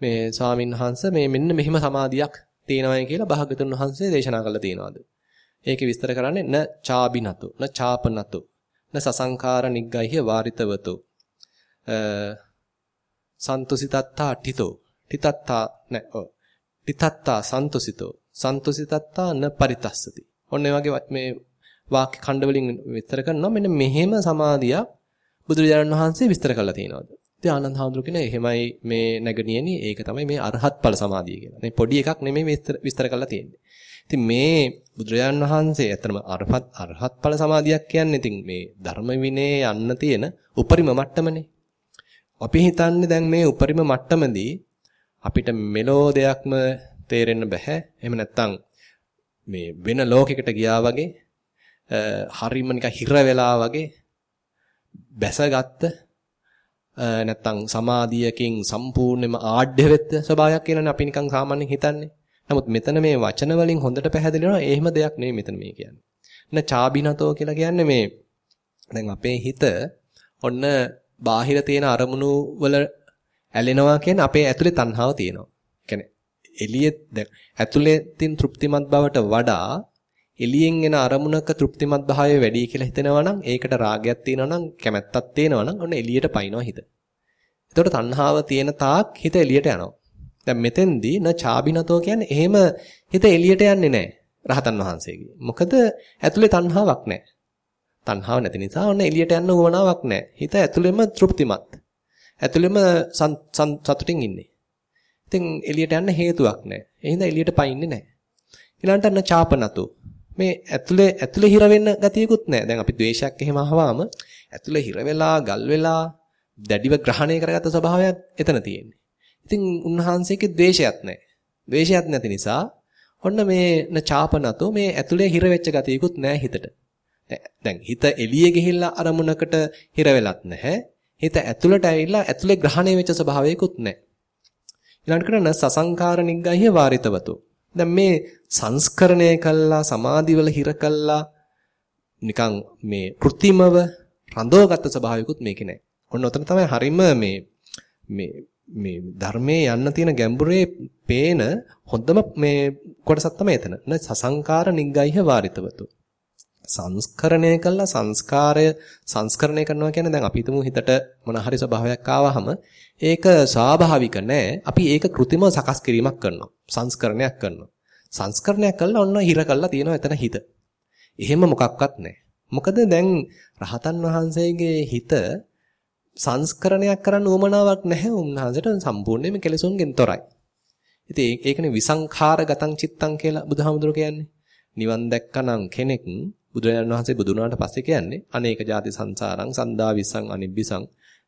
මේ ස්වාමින් වහන්සේ මේ මෙන්න මෙහිම සමාධියක් තියෙනවයි කියලා භාගතුන් වහන්සේ දේශනා කළා තියෙනවාද? ඒකේ විස්තර කරන්නේ න චාබිනතු න චාපනතු න සසංකාර නිග්ගයිහ වාරිතවතු. සන්තුසිතත්තා ඨිතෝ ඨිතත්තා නෑ ඔව්. ඨිතත්තා සන්තුසිතෝ. සන්තුසිතත්තා න පරිතස්සති. ඔන්න වගේ මේ වාක්‍ය ඛණ්ඩ වලින් විස්තර කරනවා. මෙන්න මෙහෙම සමාධියක් බුදුරජාණන් වහන්සේ විස්තර කරලා තියෙනවාද? ඉතින් ආනන්ද හාමුදුරු කියන එහෙමයි මේ නැගණියනි ඒක තමයි මේ අරහත් ඵල සමාධිය කියලා. මේ පොඩි එකක් නෙමෙයි විස්තර විස්තර කරලා තියෙන්නේ. ඉතින් මේ බුදුරජාන් වහන්සේ ඇත්තම අරහත් අරහත් ඵල සමාධියක් කියන්නේ ඉතින් මේ ධර්ම විනේ යන්න තියෙන උපරිම මට්ටමනේ. අපි හිතන්නේ දැන් මේ උපරිම මට්ටමදී අපිට මෙලෝ දෙයක්ම තේරෙන්න බෑ. එහෙම නැත්නම් මේ වෙන ලෝකයකට ගියා වගේ හරිම නිකන් හිර වෙලා වගේ බැසගත්ත නැත්තම් සමාධියකින් සම්පූර්ණයෙන්ම ආඩ්‍ය වෙත්ත ස්වභාවයක් කියලානේ අපි නිකන් සාමාන්‍යයෙන් හිතන්නේ. නමුත් මෙතන මේ වචන වලින් හොඳට පැහැදිලි වෙනවා එහෙම දෙයක් නෙමෙයි මෙතන මේ කියන්නේ. න චාබිනතෝ කියලා කියන්නේ මේ දැන් අපේ හිත ඔන්න බාහිර තියෙන අරමුණු වල ඇලෙනවා කියන්නේ අපේ ඇතුලේ තණ්හාව තියෙනවා. කියන්නේ එළියේ දැන් ඇතුලේ තින් තෘප්තිමත් බවට වඩා එළියෙන් එන අරමුණක තෘප්තිමත් භාවය වැඩි කියලා හිතෙනවා නම් ඒකට රාගයක් තියෙනවා නම් කැමැත්තක් තියෙනවා නම් ඔන්න එළියට පයින්නවා හිත. එතකොට තණ්හාව තියෙන තාක් හිත එළියට යනවා. දැන් මෙතෙන්දී න චාබිනතෝ කියන්නේ එහෙම හිත එළියට යන්නේ නැහැ. රහතන් වහන්සේගේ. මොකද ඇතුලේ තණ්හාවක් නැහැ. තණ්හාව නැති නිසා ඔන්න එළියට යන්න උවමනාවක් නැහැ. හිත ඇතුලෙම තෘප්තිමත්. ඇතුලෙම සතුටින් ඉන්නේ. ඉතින් එළියට යන්න හේතුවක් නැහැ. එහෙනම් එළියට පයින්නේ නැහැ. ඊළඟට අන්න චාපනතෝ මේ ඇතුලේ ඇතුලේ හිර වෙන්න ගතියකුත් නැහැ. දැන් අපි ද්වේෂයක් එහෙම අහවාම ඇතුලේ හිර වෙලා, ගල් වෙලා, දැඩිව ග්‍රහණය කරගත්ත ස්වභාවයක් එතන තියෙන්නේ. ඉතින් උන්වහන්සේගේ ද්වේෂයක් නැහැ. ද්වේෂයක් නැති නිසා ඔන්න මේ න මේ ඇතුලේ හිර වෙච්ච ගතියකුත් නැහැ හිතට. දැන් හිත එළියේ ගිහිල්ලා අරමුණකට හිර වෙලත් නැහැ. හිත ඇතුළට ඇවිල්ලා ඇතුලේ ග්‍රහණය වෙච්ච ස්වභාවයකුත් නැහැ. ඊළඟට කරන සසංකාර නිග්ගහිය වාරිතවතෝ දැන් මේ සංස්කරණය කළා සමාධිවල හිර කළා නිකන් මේ કૃතිමව රඳවගත්ත ස්වභාවිකුත් මේකේ නැහැ. ඔන්න ඔතන තමයි හරීම මේ මේ මේ ධර්මයේ යන්න තියෙන ගැඹුරේ පේන හොඳම මේ කොටසක් තමයි එතන. න සසංකාර නිග්ගයිහ වාරිතවතු. සංස්කරණය කළා සංස්කාරය සංස්කරණය කරනවා කියන්නේ දැන් අපි හිතමු හිතට මොන හරි ස්වභාවයක් ආවහම ඒක ස්වාභාවික නෑ. අපි ඒක કૃතිම සකස් කිරීමක් කරනවා. සංස්කරණයක් කරනවා. සංස්කරණයක් කළා ඔන්න හිර කළා තියෙනවා එතන හිත. එහෙම මොකක්වත් නෑ. මොකද දැන් රහතන් වහන්සේගේ හිත සංස්කරණයක් කරන්න උවමනාවක් නැහැ උන්වහන්සේට සම්පූර්ණයෙන්ම කෙලෙසුන්ගෙන් තොරයි. ඉතින් ඒකනේ විසංඛාරගතං චිත්තං කියලා බුදුහාමුදුරු කියන්නේ. නිවන් දැක්කනම් කෙනෙක් බුදුරජාණන් වහන්සේ බුදු වුණාට පස්සේ කියන්නේ අනේක ಜಾති සංසාරං සන්දා විසං අනිබ්බිසං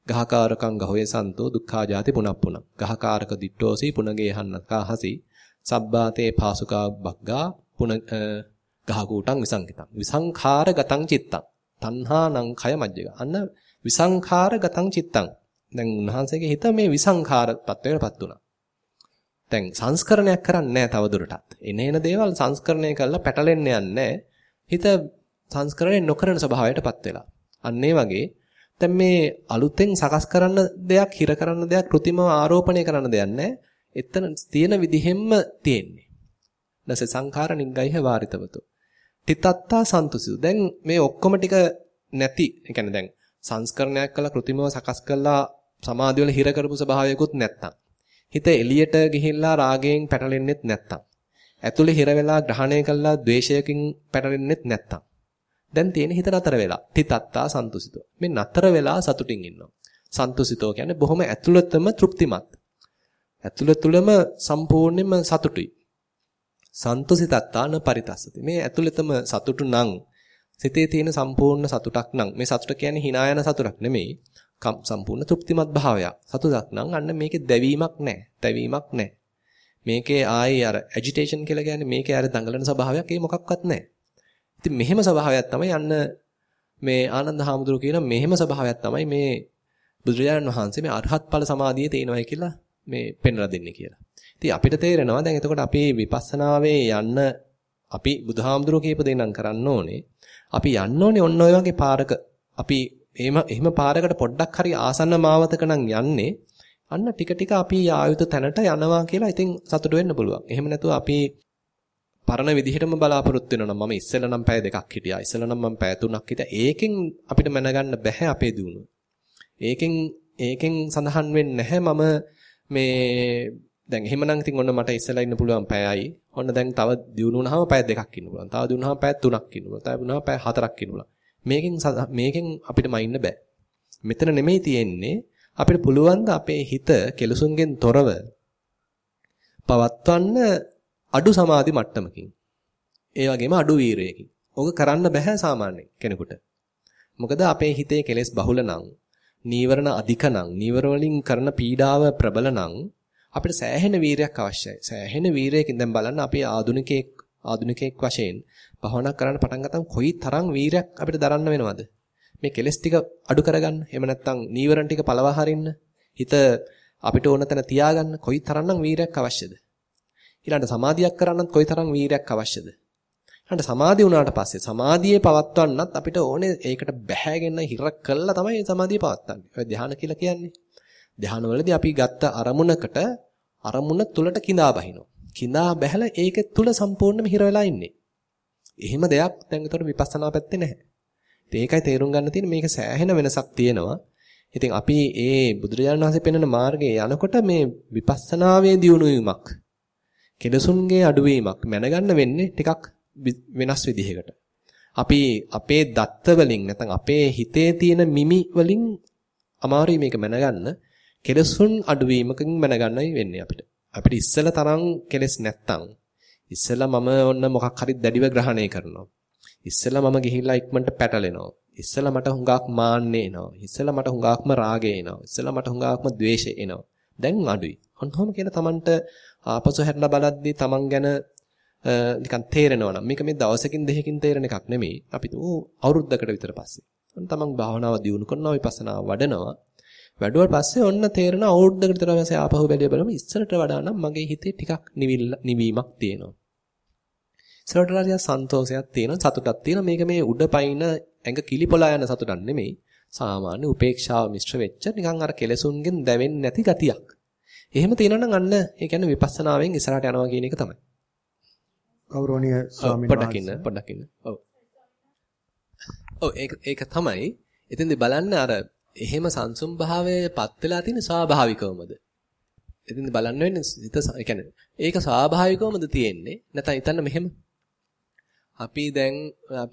ගහකාරකං ගහවේ සන්තෝ දුක්ඛා ಜಾති පුනප්පුන. ගහකාරක දිට්ඨෝසි පුනගේ හන්නකා හසි සබ්බාතේ පාසුකා බග්ගා පුන ගහකූටං විසංකිතං. විසංඛාරගතං චිත්තං. තණ්හානං khය මජ්ජක. අන්න විසංඛාරගතං චිත්තං. දැන් උන්වහන්සේගේ හිත මේ විසංඛාර තත්වයකටපත් වුණා. දැන් සංස්කරණයක් කරන්නේ නැහැ තවදුරටත්. එනේන දේවල් සංස්කරණය කරලා පැටලෙන්න යන්නේ හිත සංස්කරණය නොකරන ස්වභාවයටපත් වෙලා. අන්න වගේ දැන් මේ අලුතෙන් සකස් කරන්න දෙයක්, හිර කරන්න දෙයක්, કૃතිමව ආරෝපණය කරන්න දෙයක් නැහැ. එතන තියෙන විදිහෙම්ම තියෙන්නේ. නස සංඛාර නිග්ගයිහ වාරිතවතු. තිතත්තා සන්තුසිතු. දැන් මේ ඔක්කොම ටික නැති, ඒ කියන්නේ දැන් සංස්කරණයක් කළා કૃතිමව සකස් කළා සමාධිය වල හිර කරපු ස්වභාවයකුත් නැත්තම්. හිත එළියට ගිහිල්ලා රාගයෙන් පැටලෙන්නෙත් නැත්තම්. ඇතුලේ හිර වෙලා ග්‍රහණය කළා ද්වේෂයකින් පැටලෙන්නෙත් නැත්තම්. දැන් තියෙන හිත නතර වෙලා. තිතත්තා සන්තුසිතෝ. මේ නතර වෙලා සතුටින් ඉන්නවා. සන්තුසිතෝ කියන්නේ බොහොම ඇතුළතම තෘප්තිමත්. ඇතුළත තුලම සම්පූර්ණයෙන්ම සතුටුයි. සන්තුසිතත්තාන පරිතස්සති. මේ ඇතුළතම සතුටු නම් සිතේ තියෙන සම්පූර්ණ සතුටක් නම් මේ සතුට කියන්නේ hina යන සතුටක් නෙමෙයි. සම්පූර්ණ තෘප්තිමත් භාවයක්. සතුටක් නම් අන්න මේකේ දැවීමක් නැහැ. දැවීමක් නැහැ. මේකේ ආයේ අර ඇජිටේෂන් කියලා කියන්නේ මේකේ අර දඟලන ස්වභාවයක් ඒ මොකක්වත් නැහැ. ඉතින් මෙහෙම ස්වභාවයක් තමයි අන්න මේ ආනන්ද හාමුදුරුවෝ කියන මෙහෙම ස්වභාවයක් තමයි මේ බුදුරජාණන් වහන්සේ මේ අරහත් ඵල සමාධියේ තේනවයි කියලා මේ පෙන්වලා දෙන්නේ කියලා. ඉතින් අපිට තේරෙනවා දැන් එතකොට අපි විපස්සනාවේ යන්න අපි බුදුහාමුදුරුවෝ කියප දේ නම් කරන්න ඕනේ. අපි යන්න ඕනේ ඔන්න ඔය වගේ පාරක. අපි එහෙම එහෙම පාරකට පොඩ්ඩක් හරි ආසන්න මාවතක නම් යන්නේ. අන්න ටික ටික අපි ආයුත තැනට යනවා කියලා ඉතින් සතුට වෙන්න පුළුවන්. එහෙම නැතුව අපි පරණ විදිහටම බලාපොරොත්තු වෙනවා නම් මම ඉස්සෙල්ලා නම් පැය දෙකක් හිටියා. ඉස්සෙල්ලා නම් මම පැය තුනක් හිටියා. ඒකෙන් අපිට මැනගන්න බෑ අපේ දියුණුව. ඒකෙන් ඒකෙන් සඳහන් වෙන්නේ නැහැ මම මේ දැන් එහෙමනම් ඉතින් ඔන්න මට ඉස්සෙල්ලා ඉන්න පුළුවන් පැයයි. ඔන්න දැන් තව දියුණු වුණාම පැය දෙකක් ඉන්න පුළුවන්. තව දියුණු වුණාම පැය තුනක් ඉන්න පුළුවන්. තව වුණාම පැය හතරක් ඉන්න පුළුවන්. මේකෙන් මේකෙන් අපිට මයින්න බෑ. මෙතන නෙමෙයි තියෙන්නේ අපිට පුළුවන් අපේ හිත කෙලසුන්ගෙන් තොරව පවත්වන්න අඩු සමාධි මට්ටමකින්. ඒ වගේම අඩු වීරයකින්. ඕක කරන්න බෑ සාමාන්‍ය කෙනෙකුට. මොකද අපේ හිතේ කෙලෙස් බහුල නම්, නීවරණ අධික නම්, නීවර වලින් කරන පීඩාව ප්‍රබල නම් අපිට සෑහෙන වීරයක් අවශ්‍යයි. සෑහෙන වීරයකින් දැන් බලන්න අපි ආදුනිකයෙක් ආදුනිකයෙක් වශයෙන් භවනා කරන්න පටන් ගත්තම කොයි තරම් වීරයක් අපිට දරන්න වෙනවද? මේ කෙලස් ටික අඩු කරගන්න. එහෙම නැත්නම් නීවරණ ටික පළවා හරින්න. හිත අපිට ඕන තැන තියාගන්න කොයි තරම්නම් වීරයක් අවශ්‍යද? ඊළඟට සමාධියක් කරන්නත් කොයි තරම් වීරයක් අවශ්‍යද? ඊළඟට සමාධිය වුණාට පස්සේ සමාධියේ පවත්වන්නත් අපිට ඕනේ ඒකට බැහැගෙන හිර කළා තමයි සමාධිය පවත්වන්නේ. ඔය ධ්‍යාන කියලා කියන්නේ. ධ්‍යානවලදී අපි ගත්ත අරමුණකට අරමුණ තුලට கிඳා බහිනවා. கிඳා බැහැලා ඒක තුල සම්පූර්ණයෙන්ම හිර වෙලා ඉන්නේ. එහෙම දෙයක් දැන් උතර විපස්සනා පැත්තේ නැහැ. ඉතින් ඒකයි තේරුම් ගන්න තියෙන්නේ මේක සෑහෙන වෙනසක් තියෙනවා. ඉතින් අපි ඒ බුදුරජාණන් වහන්සේ පෙන්වන මාර්ගයේ යනකොට මේ විපස්සනාවේ දියුණු වීමක් කෙලසුන්ගේ අඩුවීමක් මැනගන්න වෙන්නේ ටිකක් වෙනස් විදිහකට. අපි අපේ දත්ත වලින් නැත්නම් අපේ හිතේ තියෙන මිමි වලින් අමාරුයි මේක මැනගන්න. කෙලසුන් අඩුවීමකින් මැනගන්නයි වෙන්නේ අපිට. අපිට ඉස්සෙල්ලා තරම් කෙලස් නැත්තම් ඉස්සෙල්ලා මම ඔන්න මොකක් හරි දැඩිව ග්‍රහණය කරනවා. ඉස්සෙල්ලා මම ගිහිල්ලා ඉක්මනට පැටලෙනවා. ඉස්සෙල්ලා මට හුඟක් මාන්නේ එනවා. ඉස්සෙල්ලා මට හුඟක්ම රාගය එනවා. ඉස්සෙල්ලා මට හුඟක්ම ද්වේෂය එනවා. දැන් අඩුයි. ඔන්නෝම කියන තමන්ට ආපසු හැරලා බලද්දී තමන් ගැන නිකන් තේරෙනවා නම් මේක මේ දවසකින් දෙකකින් තේරෙන එකක් නෙමෙයි. අපි තු අවුරුද්දකට විතර පස්සේ. ඔන්න තමන් භාවනාව දියුණු කරනවා විපස්සනා වඩනවා. වැඩුවට පස්සේ ඔන්න තේරෙන අවුරුද්දකට විතර පස්සේ ආපහු බැලිය බලමු ඉස්සරට වඩා නම් මගේ හිතේ ටිකක් නිවීමක් තියෙනවා. ඉස්සරට වඩා සන්තෝෂයක් තියෙනවා සතුටක් තියෙනවා මේක මේ උඩ පයින් ඇඟ කිලිපොලා යන සතුටක් නෙමෙයි. සාමාන්‍ය උපේක්ෂාව මිශ්‍ර වෙච්ච නිකන් අර කෙලසුන්ගෙන් දැවෙන්නේ නැති ගතියක්. එහෙම තියෙනවා නම් අන්න ඒ කියන්නේ විපස්සනාවෙන් ඉස්සරහට යනවා කියන එක තමයි. ගෞරවනීය ස්වාමීන් වහන්සේ පොඩ්ඩක් ඉන්න. ඔව්. ඔව් ඒක ඒක තමයි. එතෙන්දී බලන්න අර එහෙම සංසුම් භාවයේපත් වෙලා තියෙන ස්වාභාවිකවමද? එතෙන්දී බලන්න වෙන්නේ හිත ඒ කියන්නේ ඒක ස්වාභාවිකවමද තියෙන්නේ? නැත්නම් හිතන්න මෙහෙම. අපි දැන්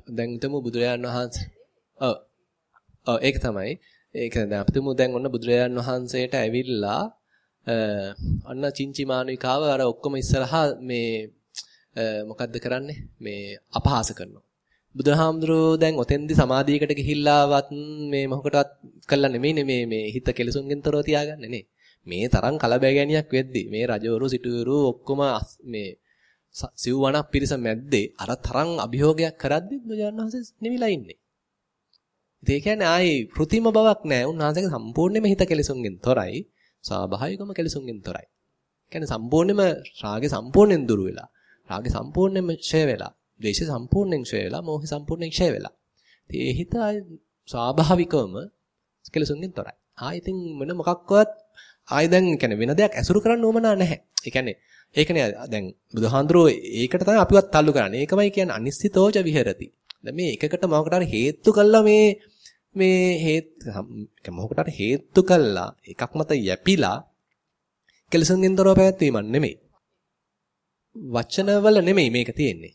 දැන් හිතමු බුදුරජාණන් වහන්සේ ඔව්. ඔව් ඒක තමයි. ඒක දැන් අපි තුමු දැන් ඔන්න බුදුරජාණන් වහන්සේට ඇවිල්ලා අන්න චින්චි මානවිකාව අර ඔක්කොම ඉස්සරහා මේ මොකද්ද කරන්නේ මේ අපහාස කරනවා. බුදුහාමුදුරෝ දැන් ඔතෙන්දි සමාධියකට ගිහිල්ලාවත් මේ මොකටවත් කළා නෙමෙයිනේ මේ මේ හිත කෙලසුන්ගෙන් තොරව තියාගන්නේ නේ. මේ තරම් කලබගෑනියක් වෙද්දි මේ රජවරු සිටුවරු ඔක්කොම මේ සිව්වණක් පිරිස මැද්දේ අර තරම් අභියෝගයක් කරද්දි බුදුජානනාංශ නිවිලා ඉන්නේ. ඒ කියන්නේ ආයේ કૃතිම බවක් නැහැ. උන්වහන්සේගේ සම්පූර්ණයෙන්ම හිත කෙලසුන්ගෙන් තොරයි. ස්වාභාවිකම කෙලසුන්ගෙන් තොරයි. කියන්නේ සම්පූර්ණයෙන්ම රාගේ සම්පූර්ණයෙන් දුරු වෙලා. රාගේ සම්පූර්ණයෙන්ම ඡය වෙලා. ද්වේෂය සම්පූර්ණයෙන් ඡය වෙලා. මෝහය සම්පූර්ණයෙන් ඡය වෙලා. ඉතින් ඒ හිත ස්වාභාවිකවම කෙලසුන්ගෙන් තොරයි. ආයෙ ඉතින් මොන මොකක්වත් ආයෙ දැන් කියන්නේ වෙන දෙයක් ඇසුරු කරන්න ඕමනා නැහැ. ඒ කියන්නේ ඒකනේ දැන් බුදුහාඳුරෝ ඒකට තමයි අපිවත් තල්ලු කරන්නේ. ඒකමයි කියන්නේ අනිශ්චිතෝච විහෙරති. දැන් මේ එකකට මොකකට හරි හේතු කළා මේ මේ හේත් මොකකට හරි හේතු කළා එකක් මත යැපිලා කෙලසුන්ගෙන් තොරව පැවැත්වීමක් නෙමෙයි. වචනවල නෙමෙයි මේක තියෙන්නේ.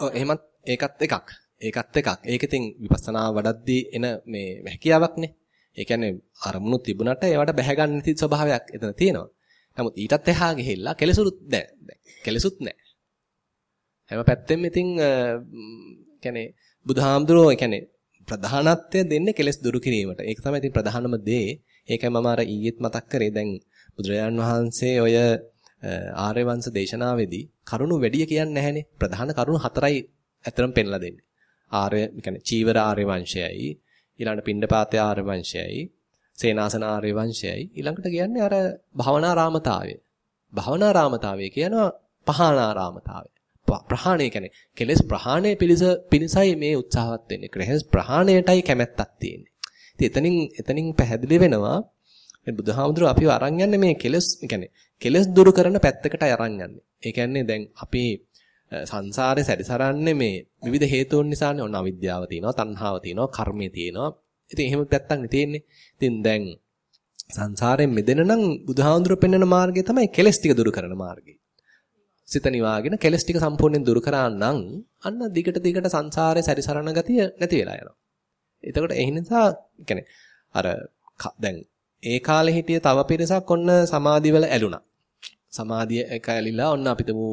ඔව් එහෙමත් ඒකත් එකක්. ඒකත් එකක්. ඒක ඉතින් විපස්සනා වඩද්දී එන මේ හැකියාවක්නේ. ඒ කියන්නේ අරමුණු තිබුණට ඒවට බැහැ ගන්න නැති ස්වභාවයක් එතන තියෙනවා. නමුත් ඊටත් එහා ගිහිල්ලා කෙලසුරුත් නැහැ. කෙලසුත් නැහැ. හැම පැත්තෙම ඉතින් කියන්නේ බුදුහාමුදුරුවෝ කියන්නේ ප්‍රධානත්වය දෙන්නේ කෙලස් දුරු කිරීමට. ඒක තමයි ඉතින් ප්‍රධානම දේ. ඒකයි මම අර ඊයේත් මතක් කරේ. දැන් බුදුරජාන් වහන්සේ ඔය ආර්ය වංශ දේශනාවේදී කරුණු වැඩි කියන්නේ නැහැනේ. ප්‍රධාන කරුණු හතරයි අතරම පෙන්ලා දෙන්නේ. ආර්ය කියන්නේ චීවර ආර්ය වංශයයි, ඊළඟට පිණ්ඩපාතය ආර්ය වංශයයි, සේනාසන ආර්ය වංශයයි. ඊළඟට කියන්නේ අර භවනාරාමතාවය. භවනාරාමතාවය කියනවා පහානාරාමතාවය. ප්‍රහාණය කියන්නේ කෙලෙස් ප්‍රහාණය පිළිස පිණිසයි මේ උත්සාහවත් වෙන්නේ. කෙලෙස් ප්‍රහාණයටයි කැමැත්තක් තියෙන්නේ. ඉතින් එතනින් එතනින් පැහැදිලි වෙනවා මේ බුදුහාමුදුරුව අපිව අරන් යන්නේ මේ කෙලෙස් කියන්නේ කෙලෙස් දුරු කරන පැත්තකටයි අරන් යන්නේ. ඒ කියන්නේ දැන් අපි සංසාරේ සැරිසරන්නේ මේ විවිධ හේතුන් නිසානේ. ඔන්න අවිද්‍යාව තියෙනවා, තණ්හාව තියෙනවා, කර්මය තියෙනවා. ඉතින් එහෙම පැත්තක් නේ තියෙන්නේ. ඉතින් දැන් සංසාරයෙන් මිදෙන්න නම් බුදුහාමුදුරුව පෙන්වන මාර්ගය තමයි කෙලෙස් ටික දුරු කරන මාර්ගය. සිත නිවාගෙන කෙලස් ටික සම්පූර්ණයෙන් දුරු කරා නම් අන්න දිගට දිගට සංසාරේ සැරිසරන ගතිය නැති වෙලා යනවා. එතකොට ඒ නිසා يعني අර දැන් ඒ කාලේ හිටිය තව පිරිසක් ඔන්න සමාධිවල ඇලුනා. සමාධිය එක ඇලිලා ඔන්න අපිට මු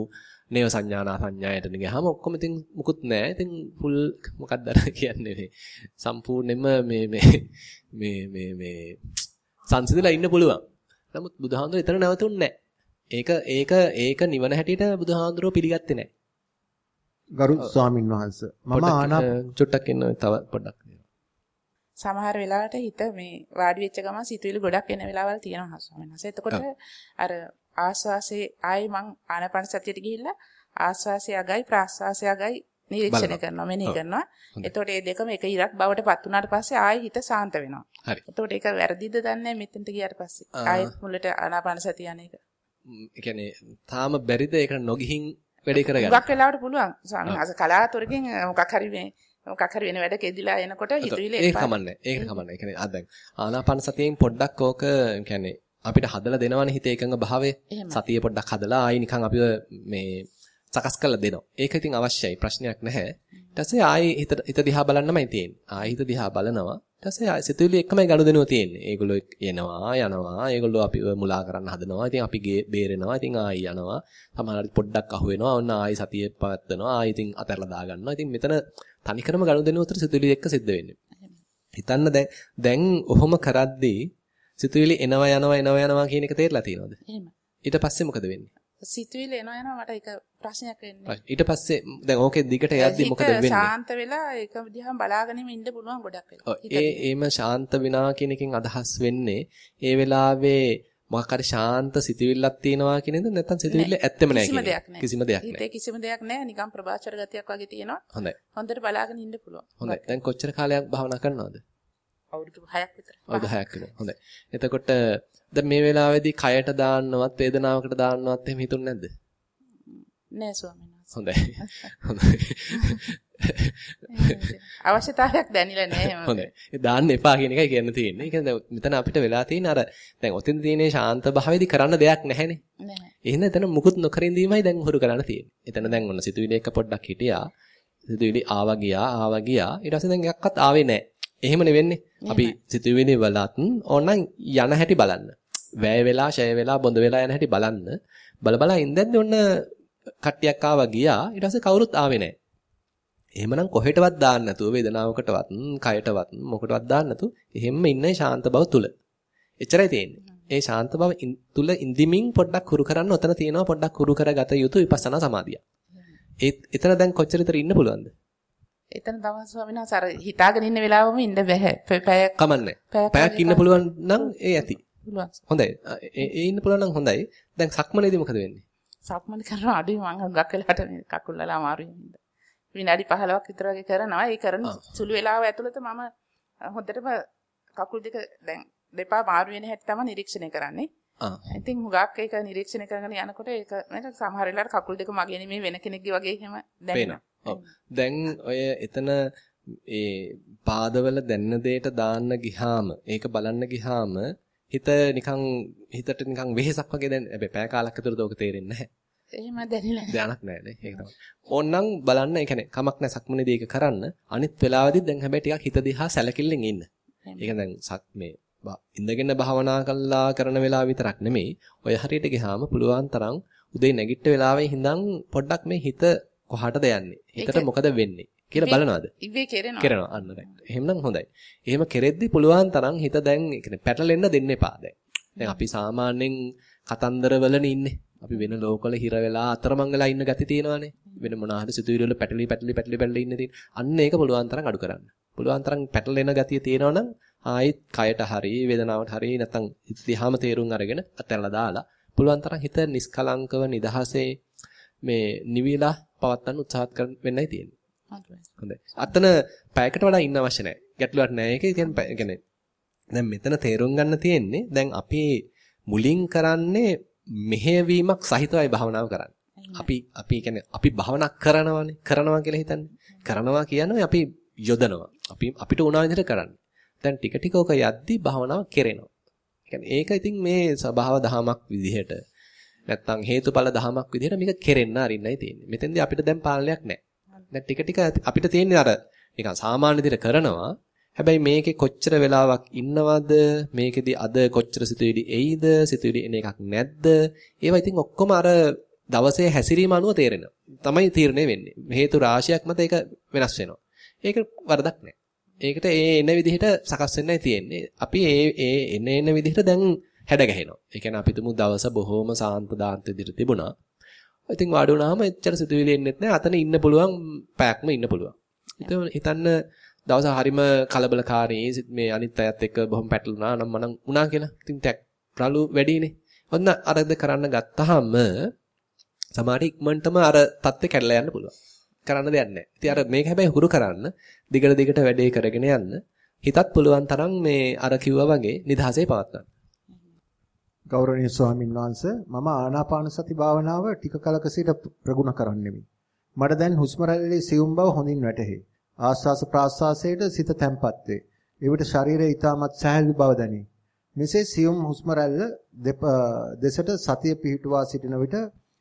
නේව සංඥානා සංඥායතන ගියාම ඔක්කොම ඉතින් මුකුත් නැහැ. ඉතින් ෆුල් මොකක්ද අර කියන්නේ මේ සම්පූර්ණයෙන්ම මේ මේ මේ මේ මේ සංසිඳලා ඉන්න පුළුවන්. නමුත් බුදුහාමුදුරුවෝ එතන නැවතුන්නේ නැහැ. ඒක ඒක ඒක නිවන හැටියට බුදුහාඳුරෝ පිළිගත්තේ නැහැ. ගරු ස්වාමින් වහන්සේ මම ආනා චුට්ටක් ඉන්න තව පොඩ්ඩක්. සමහර වෙලාවට හිත මේ වාඩි වෙච්ච ගමන් සිතුවිලි ගොඩක් එන වෙලාවල් තියෙනවා ස්වාමීන් වහන්සේ. එතකොට අර ආස්වාසේ ආයි මං ආනපන සතියට ගිහිල්ලා ආස්වාසේ අගයි ප්‍රාස්වාසේ අගයි නිරීක්ෂණය කරනවා මෙනෙහි කරනවා. එතකොට මේ දෙකම එක ඉරක් බවට පත් වුණාට පස්සේ ආයි හිත සාන්ත වෙනවා. හරි. එතකොට ඒක වැරදිද දන්නේ මෙතෙන්ට ගියාට පස්සේ. ආයෙත් මුලට ආනාපාන සතිය යන එක. ඒ කියන්නේ තාම බැරිද ඒක නොගිහින් වැඩේ කරගන්න. මොකක් වෙලාවට පුළුවන්. වහන්සේ කලාතුරකින් මොකක් හරි මේ මොකක් හරි වෙන වැඩක එදිලා එනකොට හිතුවිලි ඒක කමන්නේ. ඒක කමන්නේ. ඒ කියන්නේ ආ දැන් ආනාපාන සතියෙන් පොඩ්ඩක් ඕක කියන්නේ අපිට හදලා දෙනවනේ හිතේ එකඟ භාවය. සතිය පොඩ්ඩක් හදලා ආයි නිකන් අපිව මේ සකස් කරලා දෙනවා. ඒක ඉතින් අවශ්‍යයි. ප්‍රශ්නයක් නැහැ. ඊට පස්සේ ආයි හිත හිත දිහා බලන්නමයි තියෙන්නේ. ආයි හිත දිහා බලනවා. ඊට සිතුවිලි එකමයි ගනුදෙනුව තියෙන්නේ. ඒගොල්ලෝ එනවා යනවා. ඒගොල්ලෝ අපිව මුලා කරන්න හදනවා. ඉතින් අපි බේරෙනවා. ඉතින් ආයි යනවා. සමහරවිට පොඩ්ඩක් අහු වෙනවා. ඔන්න ආයි සතිය පවත්වනවා. ආයි ඉතින් අතහැරලා දා ගන්නවා. ඉතින් මෙතන තනිකරම ගනුදෙනුව උතර සිතුවිලි එක්ක සිද්ධ වෙන්නේ. හිතන්න දැන් දැන් ඔහොම කරද්දී සිතුවිලි එනවා යනවා එනවා යනවා කියන එක තේරලා තියෙනවද? එහෙම. ඊට පස්සේ මොකද වෙන්නේ? සිතුවිලි එනවා යනවා මට ඒක ප්‍රශ්නයක් වෙන්නේ. ඊට පස්සේ දැන් ඕකේ දිගට යද්දි මොකද වෙන්නේ? ශාන්ත වෙලා ඒක දිහා බලාගෙනම ඉන්න පුළුවන් ගොඩක් වෙලා. ඒ ඒම ශාන්ත වෙනවා කියන එකෙන් අදහස් වෙන්නේ ඒ වෙලාවේ මොකක් හරි ශාන්ත සිතුවිල්ලක් තියෙනවා කියන එක නැත්නම් සිතුවිල්ල ඇත්තම නැහැ කියන එක. කිසිම දෙයක් නැහැ. හිතේ කිසිම දෙයක් නැහැ. නිකන් ප්‍රබාෂර ගතියක් වගේ තියෙනවා. හොඳයි. හොඳට බලාගෙන ඉන්න පුළුවන්. හොඳයි. දැන් කොච්චර කාලයක් භාවනා කරනවද? අවුරුදු 6ක් විතර. අවුරුදු 6ක් විතර. හොඳයි. එතකොට දැන් මේ වෙලාවේදී කයට දාන්නවත් වේදනාවකට දාන්නවත් එහෙම හිතුන්නේ නැද්ද? නෑ ස්වාමීන් වහන්සේ. හොඳයි. හොඳයි. අවශ්‍යතාවයක් දැනෙලා නෑ හොඳයි. දාන්න එපා කියන එකයි කියන්න තියෙන්නේ. ඒ කියන්නේ මෙතන අපිට වෙලා තියෙන අර දැන් ඔතෙන් තියෙන ශාන්ත භාවයේදී කරන්න දෙයක් නැහැනේ. නැහැ. එහෙනම් එතන මුකුත් නොකර ඉඳීමයි දැන් හුරු කරන්න තියෙන්නේ. එතන දැන් ඔන්න සිතුවිලි එක පොඩ්ඩක් හිටියා. සිතුවිලි ආවා ගියා ආවා ගියා. ඊට පස්සේ දැන් එකක්වත් ආවේ නැහැ. එහෙම නෙවෙන්නේ. අපි සිතුවිලි වලත් ඕනනම් යන හැටි බලන්න. වැය වෙලා, ෂය වෙලා, බොඳ වෙලා යන හැටි බලන්න. බල බල ඉඳන්දි ඔන්න කට්ටියක් ආවා ගියා. ඊට පස්සේ කවුරුත් ආවේ නැහැ. එහෙමනම් කොහෙටවත් දාන්න නැතුව වේදනාවකටවත්, කයටවත් මොකටවත් දාන්න නැතුව එහෙම්ම ඉන්නේ ශාන්ත බව තුල. එච්චරයි තියෙන්නේ. ඒ ශාන්ත බව තුල ඉඳිමින් පොඩ්ඩක් හුරු කරන්න ඔතන තියෙනවා පොඩ්ඩක් හුරු කරගත යුතු විපස්සනා සමාධිය. ඒ එතන දැන් කොච්චර ඉන්න පුළුවන්ද? එතන තමයි ස්වාමීන් වහන්සේ අර හිතාගෙන ඉන්න වෙලාවෙම ඉන්න බෑ. පැයක් කමන්නේ. පැයක් ඉන්න පුළුවන් නම් ඒ ඇති. පුළුවන්. හොඳයි. ඒ ඉන්න පුළුවන් නම් හොඳයි. දැන් සක්මනේදී මොකද වෙන්නේ? සක්මන කරන අඩුයි මං හුඟක් වෙලාට මේ කකුල් වල අමාරුයි හින්ද. විනාඩි 15ක් විතර වගේ කරනවා. ඒ කරන සුළු වෙලාව ඇතුළත මම හොඳටම කකුල් දෙක දැන් දෙපා මාරු වෙන හැටි තමයි නිරීක්ෂණය කරන්නේ. ආ. ඉතින් හුඟක් ඒක නිරීක්ෂණය කරගෙන යනකොට ඒක මට සමහර වෙලාවට කකුල් දෙක මගේ නෙමෙයි වෙන කෙනෙක්ගේ වගේ එහෙම දැනෙනවා. දැන් ඔය එතන ඒ පාදවල දැන්න දෙයට දාන්න ගිහාම ඒක බලන්න ගිහාම හිත නිකන් හිතට නිකන් වෙහෙසක් වගේ දැන් හැබැයි පැය කාලක් ඇතුළත ඕක තේරෙන්නේ නැහැ. එහෙම දැනෙලා දැනක් නැහැ නේ. ඒක තමයි. ඕන්නම් බලන්න ඒ කියන්නේ කමක් නැහැ සක්මනේදී ඒක කරන්න. අනිත් වෙලාවෙදි දැන් හැබැයි ටිකක් හිත දිහා සැලකිල්ලෙන් ඉන්න. ඒක දැන් සක් මේ ඉඳගෙන භාවනා කළා කරන වෙලාව විතරක් නෙමෙයි. ඔය හරියට ගියාම පුළුවන් තරම් උදේ නැගිට වෙලාවේ හිඳන් පොඩ්ඩක් මේ හිත කොහාටද යන්නේ? හිතට මොකද වෙන්නේ? කියලා බලනවාද? ඉවේ කෙරෙනවා. කෙරෙනවා. අන්න රයිට්. එහෙමනම් හොඳයි. එහෙම කෙරෙද්දි පුළුවන් තරම් හිත දැන් කියන්නේ පැටලෙන්න දෙන්න එපා දැන්. දැන් අපි සාමාන්‍යයෙන් කතන්දර වලනේ ඉන්නේ. අපි වෙන ලෝකවල හිර වෙලා අතරමං වෙලා ඉන්න ගති තියෙනවානේ. වෙන මොනවා හරි සිතුවිලි වල පැටලි පැටලි පැටලි පැටලි ඉන්න තියෙන. අන්න ඒක පුළුවන් තරම් අඩු කරන්න. පුළුවන් තරම් පැටලෙන ගතිය තියෙනවනම් ආයිත් කයට හරි වේදනාවට හරි නැත්නම් හිත දිහාම තේරුම් අරගෙන අතැරලා දාලා පුළුවන් තරම් හිත නිස්කලංකව නිදහසේ මේ නිවිලා පවත්වන්න උත්සාහ කරන්න වෙන්නයි තියෙන්නේ. හොඳයි. අතන පැයකට වඩා ඉන්න අවශ්‍ය නැහැ. ගැටලුවක් නැහැ. ඒක කියන්නේ දැන් මෙතන තේරුම් ගන්න තියෙන්නේ දැන් අපි මුලින් කරන්නේ මෙහෙවීමක් සහිතවයි භාවනාව කරන්නේ. අපි අපි කියන්නේ අපි භාවනා කරනවානේ. කරනවා කියලා හිතන්නේ. කරනවා කියන්නේ අපි යොදනවා. අපි අපිට උනා විදිහට කරන්නේ. දැන් ටික ටික ඔක යද්දි භාවනාව කෙරෙනවා. කියන්නේ ඒක ඉතින් මේ ස්වභාව දහමක් විදිහට නැත්තම් හේතුඵල දහමක් විදිහට මේක කෙරෙන්න අරින්නයි තියෙන්නේ. මෙතෙන්දී අපිට දැන් පාලනයක් නැහැ. දැන් ටික ටික අපිට තියෙන්නේ අර නිකන් සාමාන්‍ය විදිහට කරනවා. හැබැයි මේකේ කොච්චර වෙලාවක් ඉන්නවද මේකෙදි අද කොච්චර සිතුවිලි එයිද සිතුවිලි එන එකක් නැද්ද ඒවා ඉතින් ඔක්කොම අර දවසේ හැසිරීම අනුව තේරෙනවා තමයි තීරණය වෙන්නේ හේතු රාශියක් මත ඒක වෙනස් වෙනවා ඒක වරදක් නෑ ඒකට ඒ එන විදිහට සකස් වෙන්නයි තියෙන්නේ. අපි ඒ ඒ එන එන විදිහට දැන් හැඩ ගැහෙනවා. ඒ කියන්නේ අපි තුමු දවස බොහොම සාන්ත දාන්ත විදිහට තිබුණා. ඉතින් වාඩි වුණාම එච්චර සිතුවිලි එන්නෙත් නැහැ. අතන ඉන්න පුළුවන් පැයක්ම ඉන්න පුළුවන්. ඉතින් හිතන්න දවස හරිම කලබලකාරී මේ අනිත් අයත් එක්ක බොහොම පැටලුණා නම් මනම් උනා කියලා. ඉතින් ටැක් රළු වැඩිනේ. ඔන්න අරද කරන්න ගත්තාම සමහර ඉක්මනටම අර தත්ත්වය කැඩලා යන්න පුළුවන්. කරන්න දෙයක් නැහැ. ඉතින් අර මේක හැබැයි හුරු කරන්න දිගට දිගට වැඩේ කරගෙන යන්න හිතත් පුළුවන් තරම් මේ අර කිව්වා වගේ නිදහසේ පවත්වන්න. ගෞරවනීය ස්වාමින් වහන්සේ මම ආනාපාන සති භාවනාව ටික කලක සිට ප්‍රගුණ කරන්නෙමි. මට දැන් හුස්ම රැල්ලේ සියුම් බව හොඳින් වැටහි. ආස්වාස ප්‍රාස්වාසයට සිත තැම්පත් වේ. එවිට ශරීරය ඊටමත් සැහැල්ලු බව දැනේ. මෙසේ සියුම් හුස්ම රැල්ල දෙසට සතිය පිහිටුවා සිටින විට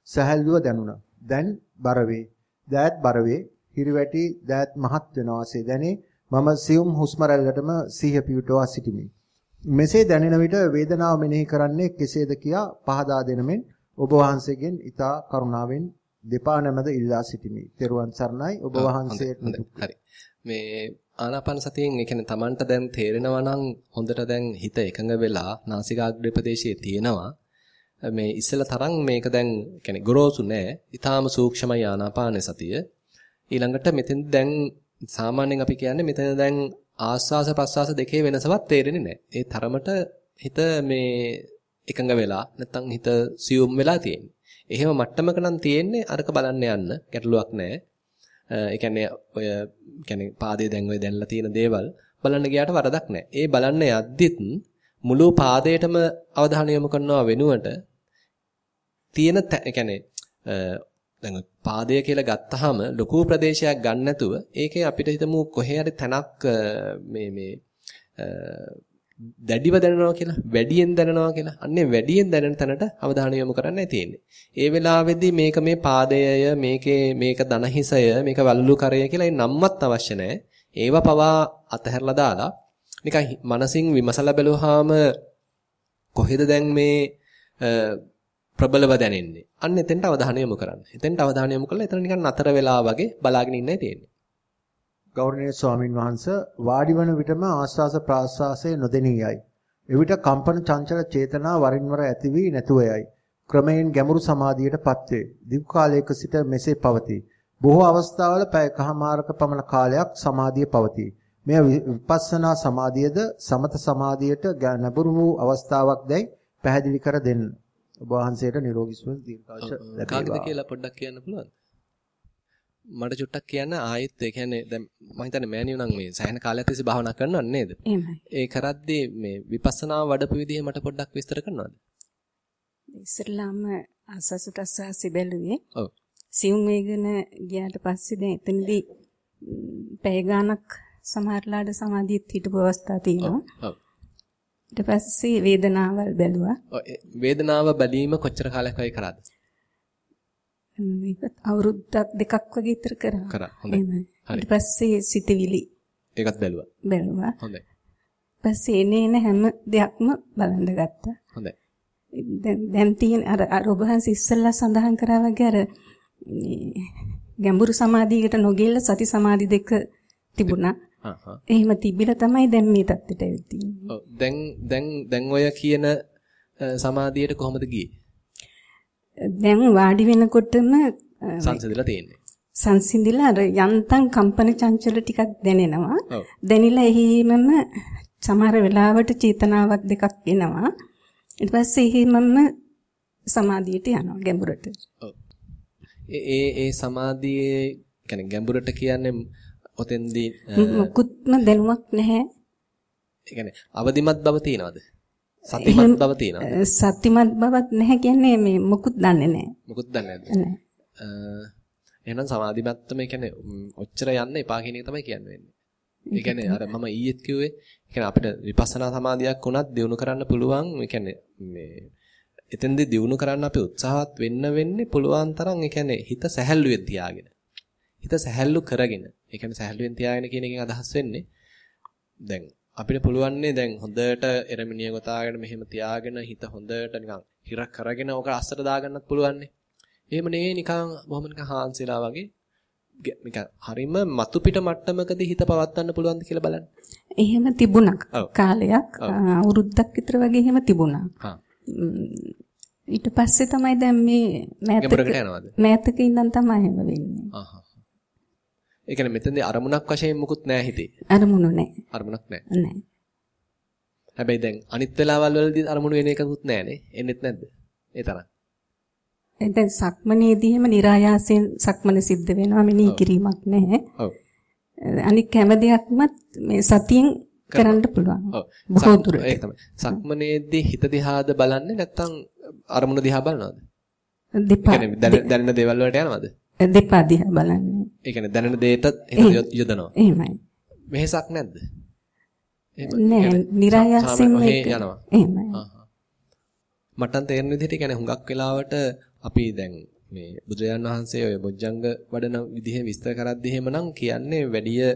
සැහැල්ලුව දැනුණා. දැන් බර වේ. දෑත් බර වේ. හිරිවැටි දෑත් මහත් වෙන වාසේ දැනේ. මම සියුම් හුස්ම රැල්ලටම සිහිය පිහිටුවා සිටිමි. මෙසේ දැනෙන විට වේදනාව මෙනෙහි කරන්නේ කෙසේද කියා පහදා දෙනමෙන් ඔබ වහන්සේගෙන් ඊතා කරුණාවෙන් දෙපා නැමද ඉල්ලා සිටිමි. ත්වන් සරණයි ඔබ වහන්සේට හරි. මේ ආනාපාන සතියෙන් ඒ කියන්නේ Tamanට දැන් තේරෙනවා නම් හොඳට දැන් හිත එකඟ වෙලා නාසිකාග්‍රේ ප්‍රදේශයේ තියෙනවා. මේ ඉස්සෙල්ලා තරම් මේක දැන් කියන්නේ ගොරෝසු නෑ. ඊටාම සූක්ෂමයි ආනාපාන සතිය. ඊළඟට මෙතෙන් දැන් සාමාන්‍යයෙන් අපි කියන්නේ මෙතන දැන් ආස්වාස ප්‍රස්වාස දෙකේ වෙනසවත් තේරෙන්නේ නැහැ. ඒ තරමට හිත මේ එකඟ වෙලා නැත්නම් හිත සියුම් වෙලා තියෙන්නේ. එහෙම මට්ටමක නම් තියෙන්නේ අරක බලන්න යන්න ගැටලුවක් නැහැ. ඒ කියන්නේ ඔය කියන්නේ පාදයේ දැන් ඔය දැන්ලා තියෙන දේවල් බලන්න ගියාට වරදක් නැහැ. ඒ බලන්න යද්දිත් මුළු පාදයටම අවධානය යොමු කරනවා වෙනුවට තියෙන ඒ කියන්නේ දැන් පාදය කියලා ගත්තාම ලොකු ප්‍රදේශයක් ගන්න නැතුව ඒකේ අපිට හිතමු කොහේ හරි තැනක් මේ මේ දැඩිව දැනනවා කියලා වැඩියෙන් දැනනවා කියලා. අන්නේ වැඩියෙන් දැනෙන තැනට අවධානය යොමු කරන්නයි තියෙන්නේ. ඒ වෙලාවේදී මේක මේ පාදයය මේකේ මේක දනහිසය මේක වල්ලු කරය කියලා නම්මත් අවශ්‍ය නැහැ. ඒව පවා අතහැරලා දාලා නිකන් මනසින් විමසලා බැලුවාම කොහෙද දැන් මේ ප්‍රබලව දැනෙන්නේ. අන්න එතෙන්ට අවධානය යොමු කරන්න. එතෙන්ට අවධානය යොමු කළා එතන නිකන් නතර වෙලා වගේ බලාගෙන ඉන්නයි තියෙන්නේ. ගෞරවනීය ස්වාමින් වහන්සේ වාඩි වන විටම ආස්වාස ප්‍රාස්වාසයේ නොදෙනියයි. එවිට කම්පන චංචල චේතනා වරින් වර ඇති වී නැතුව යයි. ක්‍රමයෙන් ගැඹුරු සමාධියටපත් වේ. දීර්ඝ කාලයක සිට මෙසේ පවතී. බොහෝ අවස්ථාවල පැය කහමාරක පමණ කාලයක් සමාධිය පවතී. මෙය විපස්සනා සමාධියද සමත සමාධියට නැඹුරු වූ අවස්ථාවක් දැයි පැහැදිලි කර දෙන්න. ඔබ වහන්සේට නිරෝගී සුව දීර්ඝාෂ ලැබේවා. කාගෙද කියලා පොඩ්ඩක් කියන්න පුළුවන්ද? මට චුට්ටක් කියන්න ආයෙත් ඒ කියන්නේ දැන් මම හිතන්නේ මෑනියෝ නම් මේ සෑහෙන කාලයක් තිස්සේ භාවනා කරනව නේද? එහෙමයි. ඒ කරද්දී මේ විපස්සනා වඩපු විදිහ මට පොඩ්ඩක් විස්තර කරනවද? ඉස්සරලාම ආසස ප්‍රසවාසි බැලුවේ. ඔව්. සියුම් වේගන ගියාට පස්සේ දැන් එතනදී පැය ගාණක් සමහරලාට සමාධියත් හිටපු අවස්ථා තියෙනවා. ඔව්. ඊට පස්සේ වේදනාවල් බැලුවා. වේදනාව බැලීම කොච්චර කාලයක් වෙයි කරාද? මේක අවුරුද්දක් දෙකක් වගේ විතර කරා. කරා. හොඳයි. ඊට පස්සේ සිතවිලි. ඒකත් බැලුවා. බැලුවා. හොඳයි. පස්සේ එනේ එන හැම දෙයක්ම බලන්න ගත්තා. හොඳයි. දැන් දැන් තියෙන අර අර ඔබ වහන්සේ ඉස්සෙල්ලා සඳහන් කරා වගේ අර ගැඹුරු සමාධියකට නොගෙල්ල සති සමාධි දෙක තිබුණා. එහෙම තිබිලා තමයි දැන් මේ தත්තෙට ඇවිත් තියෙන්නේ. දැන් දැන් දැන් ඔය කියන සමාධියට කොහොමද ගියේ? දැන් වාඩි වෙනකොටම සංසිඳලා තියෙන්නේ. සංසිඳිලා අර යන්තම් කම්පන චංචල ටිකක් දැනෙනවා. දැනිලා එහිමම සමහර වෙලාවට චේතනාවක් දෙකක් එනවා. ඊට පස්සේ එහිමම සමාධියට යනවා ගැඹුරට. ඒ ඒ සමාධියේ කියන්නේ ගැඹුරට කියන්නේ ඔතෙන්දී මුකුත්ම දැනුමක් නැහැ. ඒ කියන්නේ අවදිමත් බව තියනවද? සතිමත් බව තියෙනවා. සතිමත් බවක් නැහැ කියන්නේ මේ මොකුත් දන්නේ නැහැ. මොකුත් දන්නේ නැහැ. එහෙනම් සමාධිමත්ම කියන්නේ ඔච්චර යන්න එපා කියන එක තමයි කියන්නේ. ඒ කියන්නේ අර මම ඊයේත් කිව්වේ ඒ කියන්නේ අපිට විපස්සනා සමාධියක් වුණත් දිනු කරන්න පුළුවන් ඒ කියන්නේ මේ එතෙන්දී දිනු කරන්න අපි උත්සාහවත් වෙන්න වෙන්නේ පුළුවන් තරම් ඒ කියන්නේ හිත සැහැල්ලුවෙන් තියාගෙන. හිත සැහැල්ලු කරගෙන. ඒ කියන්නේ සැහැල්ලුවෙන් තියාගෙන කියන එකෙන් අදහස් වෙන්නේ දැන් අපිට පුළුවන්නේ දැන් හොඳට එරමිනිය ගොතාගෙන මෙහෙම තියාගෙන හිත හොඳට නිකන් හිර කරගෙන ඕක අස්සට දාගන්නත් පුළුවන්නේ. එහෙම නේ නිකන් බොහොම නිකන් හාන්සිලා වගේ නිකන් හරිම මතු පිට මට්ටමකදී හිත පවත්වන්න පුළුවන්ද කියලා බලන්න. එහෙම තිබුණා කාලයක් අවුරුද්දක් විතර වගේ එහෙම තිබුණා. ඊට පස්සේ තමයි දැන් මේ මෑතක ඉඳන් තමයි එහෙම වෙන්නේ. ඒ කියන්නේ මෙතනදී අරමුණක් වශයෙන් මුකුත් නැහැ හිතේ. අරමුණු නැහැ. අරමුණක් නැහැ. නැහැ. හැබැයි දැන් අනිත් වෙලාවල් වලදී අරමුණු වෙන එකකුත් නැහනේ. එන්නෙත් නැද්ද? ඒ තරම්. දැන් සක්මනේදී එහෙම નિરાයාසයෙන් සක්මන සිද්ධ වෙනවා මෙනෙහි කිරීමක් නැහැ. ඔව්. අනික හැම දෙයක්මත් මේ සතියෙන් කරන්න පුළුවන්. ඔව්. බොහෝ දුරට. ඒක තමයි. සක්මනේදී හිත දිහාද බලන්නේ නැත්නම් අරමුණ දිහා බලනවද? දෙපා. දැනෙන දේවල් වලට යනවද? දෙපා දිහා බලන්නේ. ඒ කියන්නේ දැනෙන දෙයට හිත යොදනවා. එහෙමයි. මෙහෙසක් නැද්ද? නෑ, નિરાයාසයෙන් මේක. යනවා. එහෙමයි. මටත් තේරෙන විදිහට කියන්නේ හුඟක් වෙලාවට අපි දැන් මේ බුදුරජාන් වහන්සේ ඔය බොජ්ජංග වඩන විදිහ විස්තර කරද්දී එහෙමනම් කියන්නේ වැඩි ය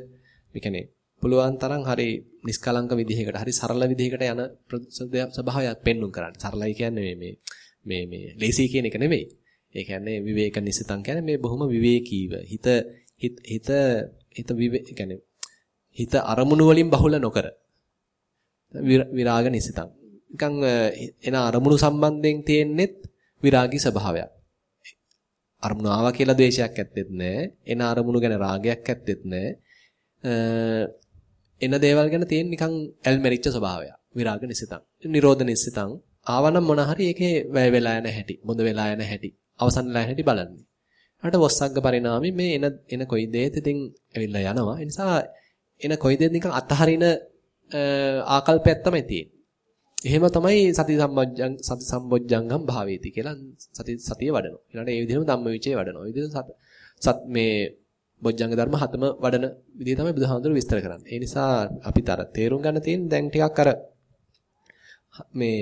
පුළුවන් තරම් හරි නිස්කලංක විදිහකට හරි සරල විදිහකට යන ස්වභාවයක් පෙන්눔 කරන්න. සරලයි කියන්නේ මේ මේ මේ ලේසි කියන එක නෙමෙයි. ඒ කියන්නේ විවේක නිසිතං කියන්නේ මේ බොහොම විවේකීව. හිත හිත හිත කියන්නේ හිත අරමුණු වලින් බහුල නොකර. විරාග නිසිතං. නිකන් එන අරමුණු සම්බන්ධයෙන් තියෙන්නේත් විරාගී ස්වභාවයක්. අරමුණ ආවා කියලා ද්වේෂයක් ඇත්තෙත් නැහැ එන අරමුණු ගැන රාගයක් ඇත්තෙත් නැහැ එන දේවල් ගැන තියෙන නිකන් ඇල්මැරිච්ච ස්වභාවයක්. විරාග නිසිතං. නිරෝධ නිසිතං. ආවනම් මොන හරි ඒකේ වැය වෙලා යන හැටි බොඳ වෙලා යන හැටි. අවසන් වෙලා හැටි බලන්නේ. ඊට වස්සග්ග පරිණාමي මේ එන එන කොයි දේත් ඉතින් ඇවිල්ලා යනවා. ඒ නිසා එන කොයිද නිකන් අතහරින ආකල්පයක් තමයි තියෙන්නේ. එහෙම තමයි සති සම්බොජ්ජං සති සම්බොජ්ජංගම් භාවේති කියලා සති සතිය වඩනවා. ඊළඟට ඒ විදිහම ධම්මවිචේ වඩනවා. ඒ විදිහට සත් මේ බොජ්ජංග ධර්ම හතම වඩන විදිහ තමයි බුදුහාමුදුරුවෝ විස්තර කරන්නේ. ඒ නිසා අපිට අර තේරුම් ගන්න තියෙන දැන් ටිකක් අර මේ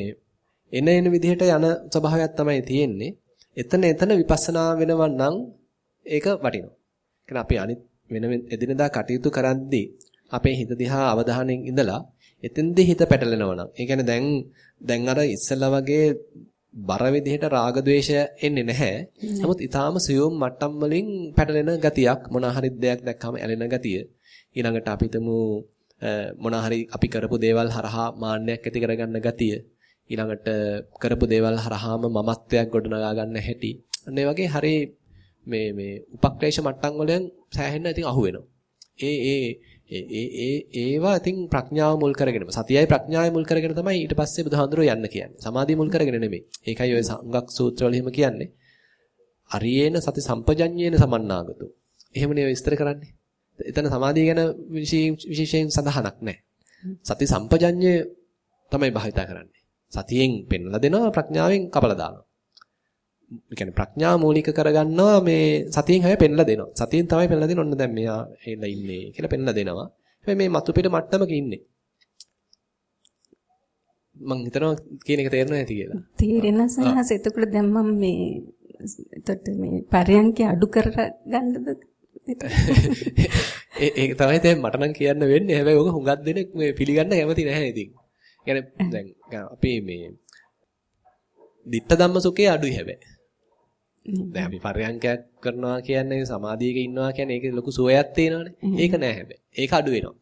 එන එන විදිහට යන ස්වභාවයක් තමයි තියෙන්නේ. එතන එතන විපස්සනා වෙනවා නම් ඒක වටිනවා. කියන්නේ අපි අනිත් වෙන එදිනදා කටයුතු කරද්දී අපේ හිත දිහා අවධානයෙන් ඉඳලා එතෙන්දී හිත පැටලෙනවා නම්. ඒ කියන්නේ දැන් දැන් අර ඉස්සෙල්ලා වගේ බර විදිහට රාග ద్వේෂය එන්නේ නැහැ. නමුත් ඊටාම සියුම් මට්ටම් වලින් පැටලෙන ගතියක් මොන හරි දෙයක් දැක්කම ඇලෙන ගතිය. ඊළඟට අපි හිතමු මොන හරි අපි කරපු දේවල් හරහා මාන්නයක් ඇති කරගන්න ගතිය. ඊළඟට කරපු දේවල් හරහාම මමත්වයක් ගොඩනගා ගන්න හැටි. අන්න වගේ හරි මේ මේ උපක්ලේශ මට්ටම් වලින් සෑහෙන්න ඉතින් අහු වෙනවා. ඒ ඒ ඒ ඒ ඒවා ඉතින් ප්‍රඥාව මුල් කරගෙන සතියයි ප්‍රඥාවයි මුල් කරගෙන තමයි ඊට පස්සේ බුදුහාඳුරෝ යන්න කියන්නේ. සමාධිය මුල් කරගෙන නෙමෙයි. ඒකයි ඔය සංගක් සූත්‍රවල එහෙම කියන්නේ. අරියේන සති සම්පජඤ්ඤේන සමන්නාගතු. එහෙමනේ ඔය විස්තර කරන්නේ. එතන සමාධිය ගැන විශේෂයෙන් සඳහනක් නැහැ. සති සම්පජඤ්ඤය තමයි භාවිතා කරන්නේ. සතියෙන් පෙන්ලා දෙනවා ප්‍රඥාවෙන් කපලා දානවා. ඒ කියන්නේ ප්‍රඥාව මූලික කරගන්නවා මේ සතියෙන් හැබැයි පෙන්ලා දෙනවා. සතියෙන් තමයි පෙන්ලා දෙන්නේ ඔන්න දැන් මෙයා හෙලා ඉන්නේ කියලා පෙන්ලා දෙනවා. හැබැයි මේ මතු පිට මට්ටමක ඉන්නේ. මං හිතනවා කියන එක තේරෙනවා ඇති කියලා. තේරෙන සනහස එතකොට දැන් මම මේ එතකොට මේ පරයන්කේ අඩු කරගන්නද ඒක තමයි දැන් මට නම් කියන්න වෙන්නේ. හැබැයි ඔක හුඟක් දෙනෙක් මේ පිළිගන්න කැමති නැහැ ඉතින්. يعني දැන් අපි මේ ditta ධම්ම සුඛේ අඩුයි හැබැයි. දැන් අපි පරයන්කයක් කරනවා කියන්නේ සමාධියක ඉන්නවා කියන්නේ ඒක ලොකු සුවයක් තියෙනවානේ. ඒක නෑ හැබැයි. ඒක අඩු වෙනවා.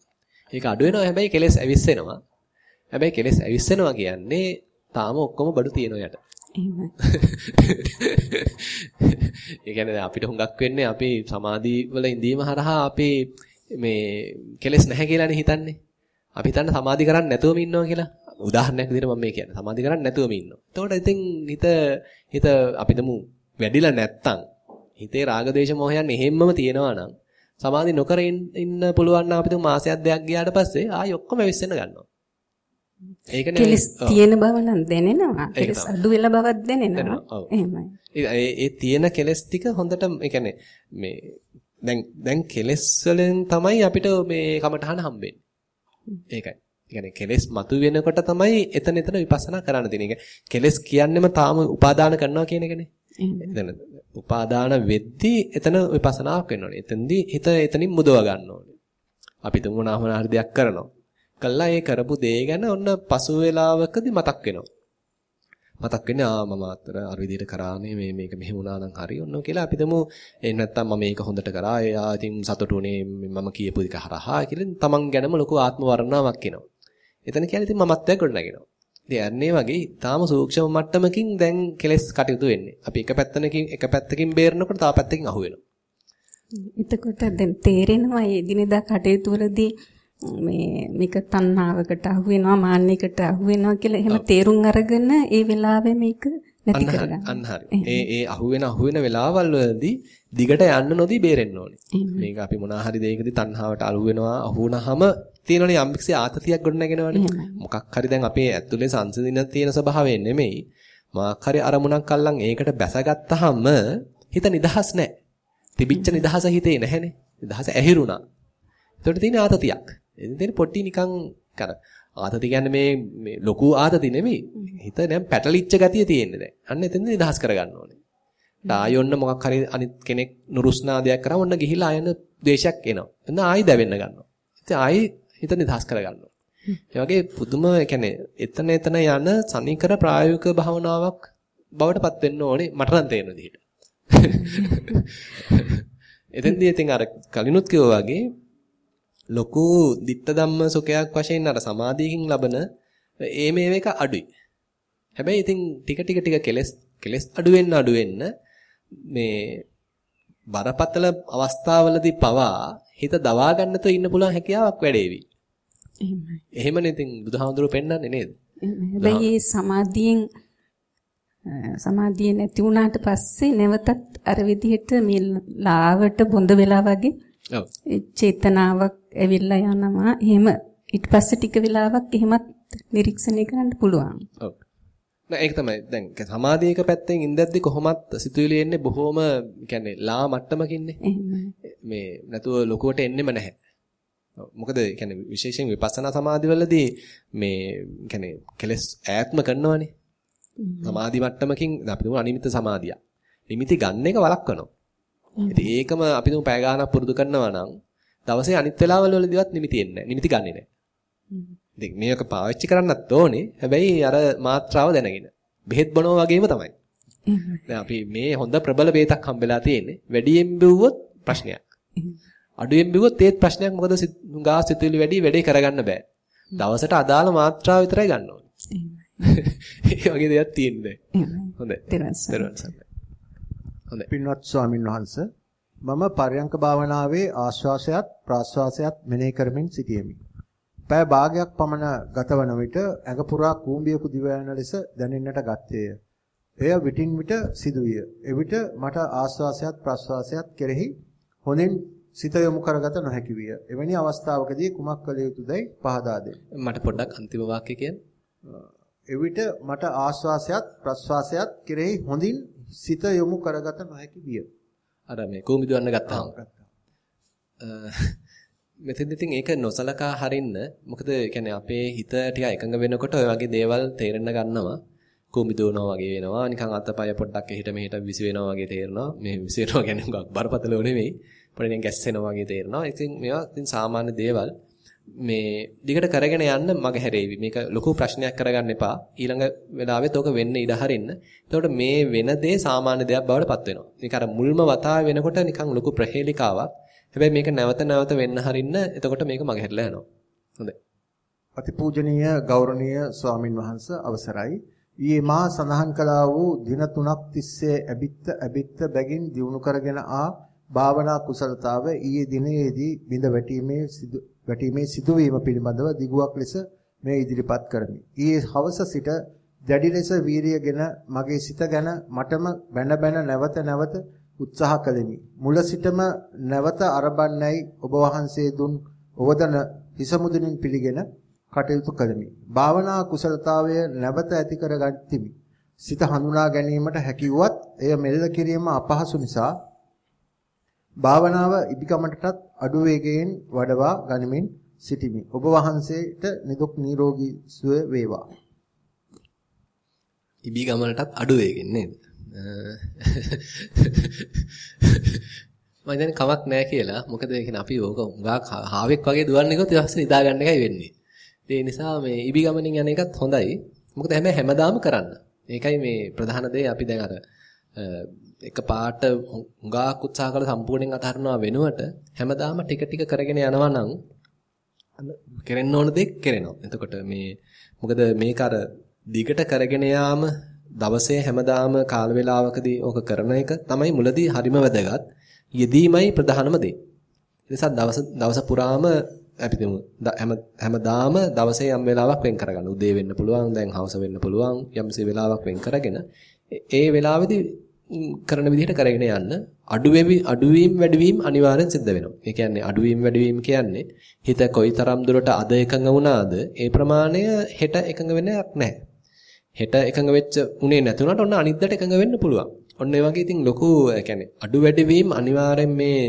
ඒක අඩු වෙනවා හැබැයි කෙලස් ඇවිස්සෙනවා. හැබැයි කෙලස් ඇවිස්සෙනවා කියන්නේ තාම ඔක්කොම බඩු තියෙනවා යට. එහෙමයි. ඒ කියන්නේ අපිට හුඟක් වෙන්නේ අපි සමාධි වල ඉඳීම හරහා අපි මේ කෙලස් නැහැ කියලානේ හිතන්නේ. අපි හිතන්නේ සමාධි කරන්නේ නැතුවම ඉන්නවා කියලා. උදාහරණයක් විදිහට මම මේ කියන්නේ. සමාධි කරන්නේ නැතුවම ඉන්නවා. එතකොට ඉතින් හිත හිත අපිටම වැඩිලා නැත්තම් හිතේ රාග දේශ මොහයන් එහෙම්මම තියෙනවා නම් සමාධි නොකර ඉන්න පුළුවන් නම් අපිට මාසයක් දෙකක් ගියාට පස්සේ ආයි ඔක්කොම වෙස්සෙන්න ගන්නවා. ඒකනේ කෙලස් තියෙන බව නම් දැනෙනවා. කෙලස් අඩු වෙලා බවක් දැනෙනවා. එහෙමයි. ඒ තියෙන කෙලස් ටික හොඳට ඒ කියන්නේ මේ දැන් දැන් කෙලස් වලින් තමයි අපිට මේ කමටහන හම්බෙන්නේ. ඒකයි. කියන්නේ කෙලස් මතුවෙනකොට තමයි එතන එතන විපස්සනා කරන්න තියෙන්නේ. කෙලස් කියන්නෙම තාම උපාදාන කරනවා කියන එකනේ. එතන උපාදාන වෙද්දී එතන විපස්සනාවක් වෙන්න ඕනේ. එතෙන්දී හිත එතනින් මුදව ගන්න ඕනේ. අපි මොනවා හරි දෙයක් කරනවා. කළා ඒ කරපු දේ ගැන ඔන්න පසු වේලාවකදී මතක් වෙනවා. මතක් වෙන්නේ ආ මම අතර අර විදිහට කරානේ මේ මේක මෙහෙම වුණා නම් හරි ඔන්න කියලා අපි තමු එහෙ නැත්තම් මම මේක හොඳට කරා එයා ඉතින් සතුටුුනේ මම කියපු එක හරහා කියලා තමන් ගැනම ලොකු ආත්ම වර්ණාවක් එනවා. එතන කියන්නේ ඉතින් මමත්වයක් ගොඩනගෙනවා. ඉතින් අන්නේ වගේ තාම සූක්ෂම මට්ටමකින් දැන් කෙලස් කටයුතු වෙන්නේ. අපි එක පැත්තකින් එක පැත්තකින් බේරනකොට තව පැත්තකින් අහු වෙනවා. එතකොට දැන් තේරෙනවා මේ දිනදා කටයුතු වලදී මේ මේක තණ්හාවකට අහු වෙනවා මාන්නයකට අහු වෙනවා කියලා එහෙම තේරුම් අරගෙන ඒ වෙලාවේ මේක නැති කරගන්න. අන්න හරි. ඒ ඒ අහු වෙන අහු වෙන වෙලාවල් වලදී දිගට යන්න නොදී බේරෙන්න ඕනේ. මේක අපි මොනවා හරි දෙයකදී තණ්හාවට අලු වෙනවා අහු වුණාම තියෙනවනේ යම්කිසි ආතතියක් ගොඩ නැගෙනවනේ. මොකක් හරි දැන් අපේ ඇතුලේ සංසිඳින තියෙන ස්වභාවයෙන් නෙමෙයි. මොකක් හරි අරමුණක් අල්ලන් ඒකට බැසගත්තාම හිත නිදහස් නැහැ. තිබිච්ච නිදහස හිතේ නැහැනේ. නිදහස ඇහිරුණා. ඒකට තියෙන ආතතියක්. එදින පොට්ටි නිකන් කර ආතති කියන්නේ මේ මේ ලොකු ආතති නෙමෙයි. හිත දැන් පැටලිච්ච ගතිය තියෙන්නේ දැන්. අන්න එතෙන්ද නිදහස් කරගන්න ඕනේ. ආයොන්න මොකක් හරි අනිත් කෙනෙක් නුරුස්නා දෙයක් කරා ඔන්න ගිහිලා ආයන ද්වේෂයක් එනවා. එන්න ආයි දැවෙන්න ගන්නවා. ඉතින් ආයි හිත නිදහස් කරගන්නවා. ඒ වගේ පුදුම يعني එතන එතන යන සනීකර ප්‍රායෝගික භාවනාවක් බවට පත් වෙන්න ඕනේ මට නම් තේරෙන විදිහට. එතෙන්දී ඉතින් අර කලිනුත් කිව්වා වගේ ලොකු ditta ධම්ම සුඛයක් වශයෙන් අර සමාධියකින් ලබන ඒ මේ එක අඩුයි. හැබැයි ඉතින් ටික ටික ටික කෙලස් කෙලස් අඩු වෙන්න අඩු වෙන්න මේ බරපතල අවස්ථාවලදී පවා හිත දවා ගන්නතෝ ඉන්න පුළුවන් හැකියාවක් වැඩේවි. එහෙමයි. එහෙමනේ ඉතින් බුදුහාමුදුරුවෝ පෙන්වන්නේ නේද? හැබැයි සමාධියෙන් සමාධිය නැති වුණාට පස්සේ නැවතත් අර විදිහට මේ ලාවට බොඳ වෙලා වගේ. චේතනාවක් ඇවිල්ලා යනවා. එහෙම ඊට පස්සේ ටික වෙලාවක් එහෙමත් නිරීක්ෂණය කරන්න පුළුවන්. ඔව්. නෑ ඒක තමයි. දැන් සමාධියක පැත්තෙන් ඉඳද්දි කොහොමත් සිතුවිලි එන්නේ බොහොම කියන්නේ ලා මට්ටමකින්නේ. මේ නැතුව ලොකුවට එන්නෙම නැහැ. මොකද කියන්නේ විශේෂයෙන් විපස්සනා සමාධිවලදී මේ කියන්නේ කෙලස් ඈත්ම කරනවනේ. සමාධි මට්ටමකින් අපි දුමු අනිමිත සමාධිය. නිමිති ගන්න එක වළක්වනවා. ඉතින් ඒකම අපි දුමු පැය ගාණක් පුරුදු කරනවා නම් දවසේ අනිත් වෙලාවල් වලදීවත් නිමිති එන්නේ නැහැ. නිමිති ගන්නෙ නැහැ. ඉතින් මේක පාවිච්චි කරන්නත් ඕනේ. හැබැයි අර මාත්‍රාව දැනගෙන. බෙහෙත් බොනවා වගේම තමයි. දැන් අපි මේ හොඳ ප්‍රබල බේතක් හම්බෙලා තියෙන්නේ. වැඩියෙන් බිව්වොත් ප්‍රශ්නයක්. අඩුවෙන් බිව්වොත් ඒත් ප්‍රශ්නයක්. මොකද ගාස් සිතුවිලි වැඩි වැඩේ කරගන්න බෑ. දවසට අදාළ මාත්‍රාව විතරයි ගන්න ඕනේ. ඒ වගේ දෙයක් තියෙන්නේ. හොඳයි. හොඳයි. පින්වත් ස්වාමින් වහන්සේ මම පර්යංක භාවනාවේ ආශ්වාසයත් ප්‍රාශ්වාසයත් මෙනෙහි කරමින් සිටියෙමි. පෑ භාගයක් පමණ ගතවන විට ඇඟ පුරා කූඹියකු දිව යන ලෙස දැනෙන්නට ගත්තේය. එය විටින් විට සිදුවිය. එවිට මට ආශ්වාසයත් ප්‍රාශ්වාසයත් කෙරෙහි හොඳින් සිත යොමු කරගත නොහැකි විය. එවැනි අවස්ථාවකදී කුමක් කළ යුතුදයි පහදා දෙන්න. මට පොඩ්ඩක් අන්තිම වාක්‍ය. එවිට මට ආශ්වාසයත් ප්‍රශ්වාසයත් කෙරෙහි හොඳින් සිත යොමු කරගත නොහැකි විය. අර මේ කොහොමද වන්න ගත්තාම. මෙතෙන්ද ඉතින් ඒක නොසලකා හරින්න මොකද කියන්නේ අපේ හිත ටික එකඟ වෙනකොට ඔය වගේ දේවල් තේරෙන්න ගන්නවා. කුඹි දුවනවා වගේ වෙනවා. නිකන් අතපය පොඩ්ඩක් එහෙට මෙහෙට විසි වෙනවා වගේ තේරෙනවා. මේ විසි වෙනවා කියන්නේ හුඟක් බරපතලව නෙමෙයි. පොඩ්ඩක් ගැස්සෙනවා වගේ තේරෙනවා. ඉතින් මේවා ඉතින් සාමාන්‍ය දේවල්. මේ දිගට කරගෙන යන්න මග හැරේවි. මේක ලොකු ප්‍රශ්නයක් කරගන්න එපා. ඊළඟ වෙලාවෙත් ඕක වෙන්න ඉඩ හරින්න. එතකොට මේ වෙන දේ සාමාන්‍ය දෙයක් බවට පත් වෙනවා. මේක අර මුල්ම වතාව වෙනකොට නිකන් ලොකු ප්‍රහේලිකාවක්. හැබැයි මේක නැවත නැවත වෙන්න හරින්න. එතකොට මේක මග හැරලා යනවා. හොඳයි. අතිපූජනීය ගෞරවනීය ස්වාමින් වහන්සේ අවසරයි. ඊයේ මා සඳහන් කළා වූ දින 3ක් තිස්සේ ඇබිත්ත ඇබිත්ත බැගින් දිනු කරගෙන ආ භාවනා කුසලතාව ඊයේ දිනේදී බිඳ වැටීමේ සිදු වැටීමේ සිදුවීම පිළිබඳව දිගුවක් ලෙස මේ ඉදිරිපත් කරමි. ඊයේ හවස සිට දැඩි ලෙස වීරියගෙන මගේ සිත ගැන මටම බැන බැන නැවත නැවත උත්සාහ කළෙමි. මුල සිටම නැවත අරබන්නයි ඔබ වහන්සේ දුන් ඔවදන හිස මුදුනින් පිළිගෙන කටයුතු කළෙමි. භාවනා කුසලතාවය නැවත ඇති කර ගනිමි. සිත හඳුනා ගැනීමට හැකියුවත් එය මෙල්ල කිරීම අපහසු නිසා භාවනාව ඉදිකමටත් අඩු වේගයෙන් වඩවා ගනිමින් සිටිමි. ඔබ වහන්සේට නිදුක් නිරෝගී සුව වේවා. ඉබි ගමනටත් අඩු වේගෙන් නේද? මම දැන් කමක් නැහැ කියලා. මොකද ඒ කියන්නේ අපි ඕක උඟා හාවෙක් වගේ දුවන්නේ ගොත් ඊට පස්සේ නිදා ගන්න එකයි වෙන්නේ. ඒ නිසා මේ ඉබි ගමනින් යන එකත් හොඳයි. මොකද හැම හැමදාම කරන්න. මේකයි මේ ප්‍රධාන දේ අපි දැන් අර එක පාට හුඟක් උත්සාහ කරලා සම්පූර්ණයෙන් අතහරිනවා වෙනුවට හැමදාම ටික ටික කරගෙන යනවා නම් කෙරෙන්න ඕන දේ කෙරෙනවා. එතකොට මේ මොකද මේක අර දිගට කරගෙන යාම දවසේ හැමදාම කාල වේලාවකදී ඕක කරන එක තමයි මුලදී හරිම වැදගත්. යෙදීමයි ප්‍රධානම දේ. ඒ නිසා දවස දවස පුරාම අපි හැම හැමදාම දවසේ යම් වෙලාවක් වෙන් කරගන්න. උදේ වෙන්න පුළුවන්, දැන් හවස වෙන්න පුළුවන්, යම්සේ වෙලාවක් වෙන් කරගෙන ඒ වෙලාවේදී කරන විදිහට කරගෙන යන්න අඩුවෙවි අඩුවීම් වැඩිවීම් අනිවාර්යෙන් සිද්ධ වෙනවා. ඒ කියන්නේ අඩුවීම් වැඩිවීම් කියන්නේ හිත කොයිතරම් දුරට අද එකඟ වුණාද ඒ ප්‍රමාණය හෙට එකඟ වෙන්නේක් නැහැ. හෙට එකඟ වෙච්ච උනේ නැතුණාට ඔන්න අනිද්දාට එකඟ වෙන්න පුළුවන්. ඔන්න ඒ වගේ ඉතින් ලොකු ඒ කියන්නේ අඩු වැඩිවීම් අනිවාර්යෙන් මේ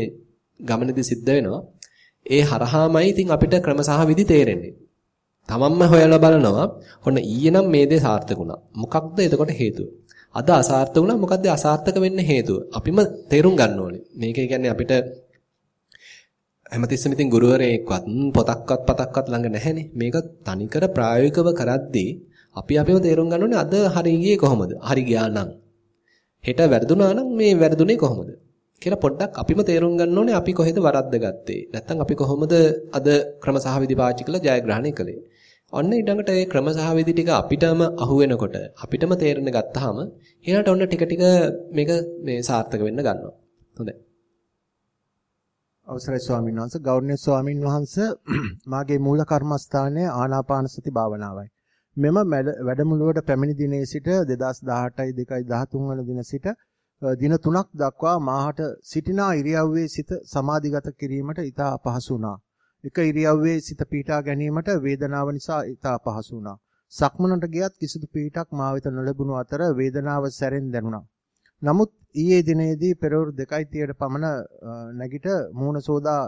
ගමනේදී සිද්ධ වෙනවා. ඒ හරහාමයි ඉතින් අපිට ක්‍රම සහ විදි තේරෙන්නේ. තමන්ම හොයලා බලනවා. ඔන්න ඊයේ නම් මේ දේ සාර්ථක වුණා. මොකක්ද එතකොට හේතුව? අද අසාර්ථක වුණා මොකද්ද අසාර්ථක වෙන්න හේතුව? අපිම තේරුම් ගන්න ඕනේ. මේක කියන්නේ අපිට හැමතිස්සෙම ඉතින් ගුරුවරයෙක්වත් පොතක්වත් පතක්වත් ළඟ නැහැනේ. මේක තනිකර ප්‍රායෝගිකව කරද්දී අපි අපිව තේරුම් ගන්න ඕනේ අද හරි ගියේ කොහොමද? හරි ගියා නම්. හෙට වැරදුනා නම් මේ වැරදුනේ කොහොමද? කියලා පොඩ්ඩක් අපිම තේරුම් ගන්න ඕනේ අපි කොහෙද වරද්ද ගත්තේ. නැත්තම් අපි කොහොමද අද ක්‍රම සහ විදි පාවිච්චි කළා ජයග්‍රහණය කළේ. ඔන්න ඊළඟට ඒ ක්‍රම සහ විදි ටික අපිටම අහු වෙනකොට අපිටම තේරෙන්න ගත්තාම ඊළඟට ඔන්න ටික ටික මේක මේ සාර්ථක වෙන්න ගන්නවා. හොඳයි. අවසරයි ස්වාමීන් වහන්සේ ගෞරවනීය ස්වාමීන් වහන්සේ මාගේ මූල කර්මස්ථානය ආනාපාන සති භාවනාවයි. මෙම වැඩමුළුවට පැමිණි දිනේ සිට 2018යි 2යි 13 වන දින සිට දින 3ක් දක්වා මාහට සිටිනා ඉරියව්වේ සිත සමාධිගත කිරීමට ඉතා අපහසු වුණා. එක ඉරියව්වේ සිත පීඩා ගැනීමට වේදනාව නිසා ඉතා අපහසු වුණා. සක්මනට ගියත් කිසිදු පීඩක් මා වෙත නොලැබුණු අතර වේදනාව සැරෙන් දැනුණා. නමුත් ඊයේ දිනේදී පෙරවරු 2:30ට පමණ නැගිට මූණ සෝදා